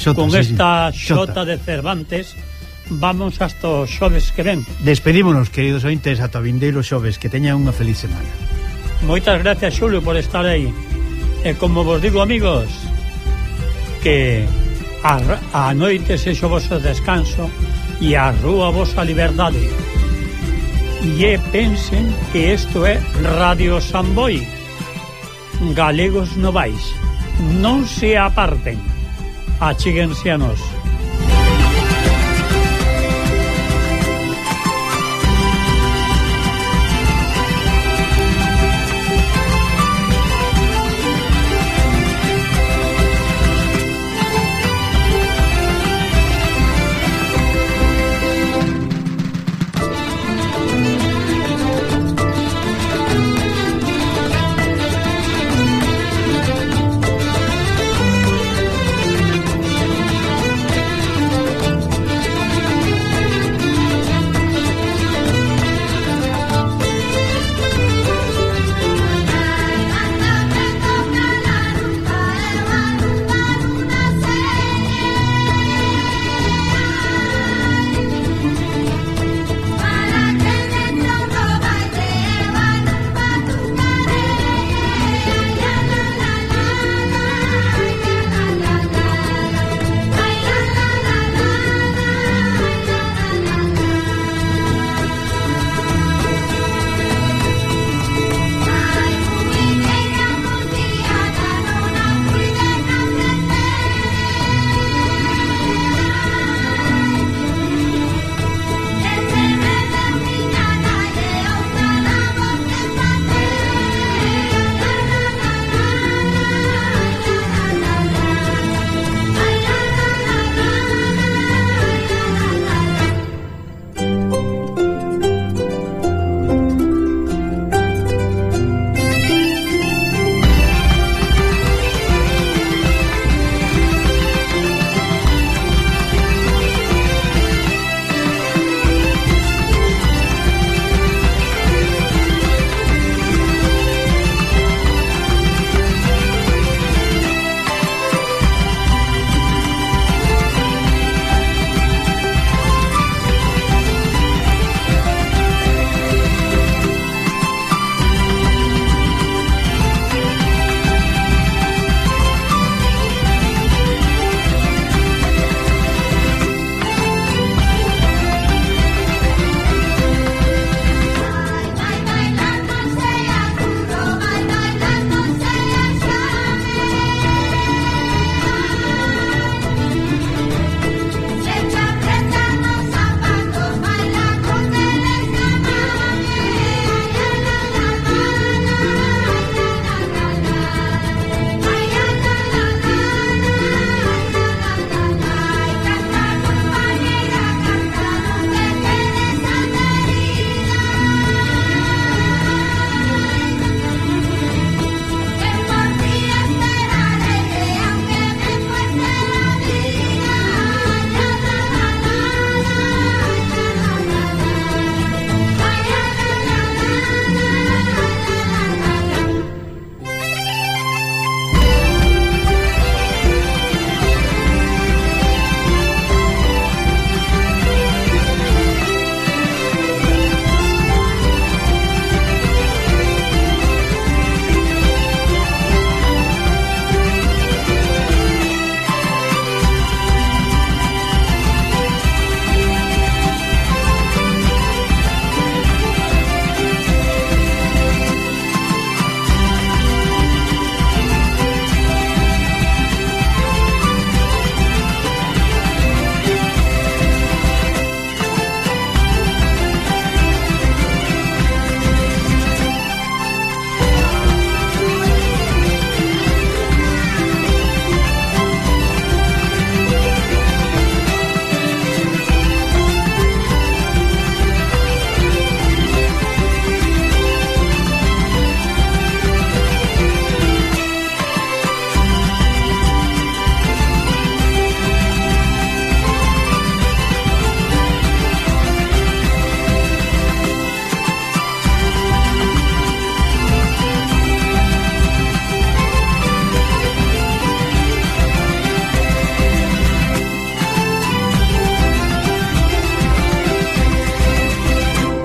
xota,
Con
sí,
esta xota, xota de Cervantes Vamos hasta os xoves que ven.
Despedímonos, queridos ointes, ata vindeiro xoves. Que teñan unha feliz semana.
Moitas gracias, Xulio, por estar aí. E como vos digo, amigos Que a, a noite sexo vosso descanso E a rúa vosa liberdade. E pensen que isto é Radio Samboy galegos novais. Non se aparten. Achíguense a nós.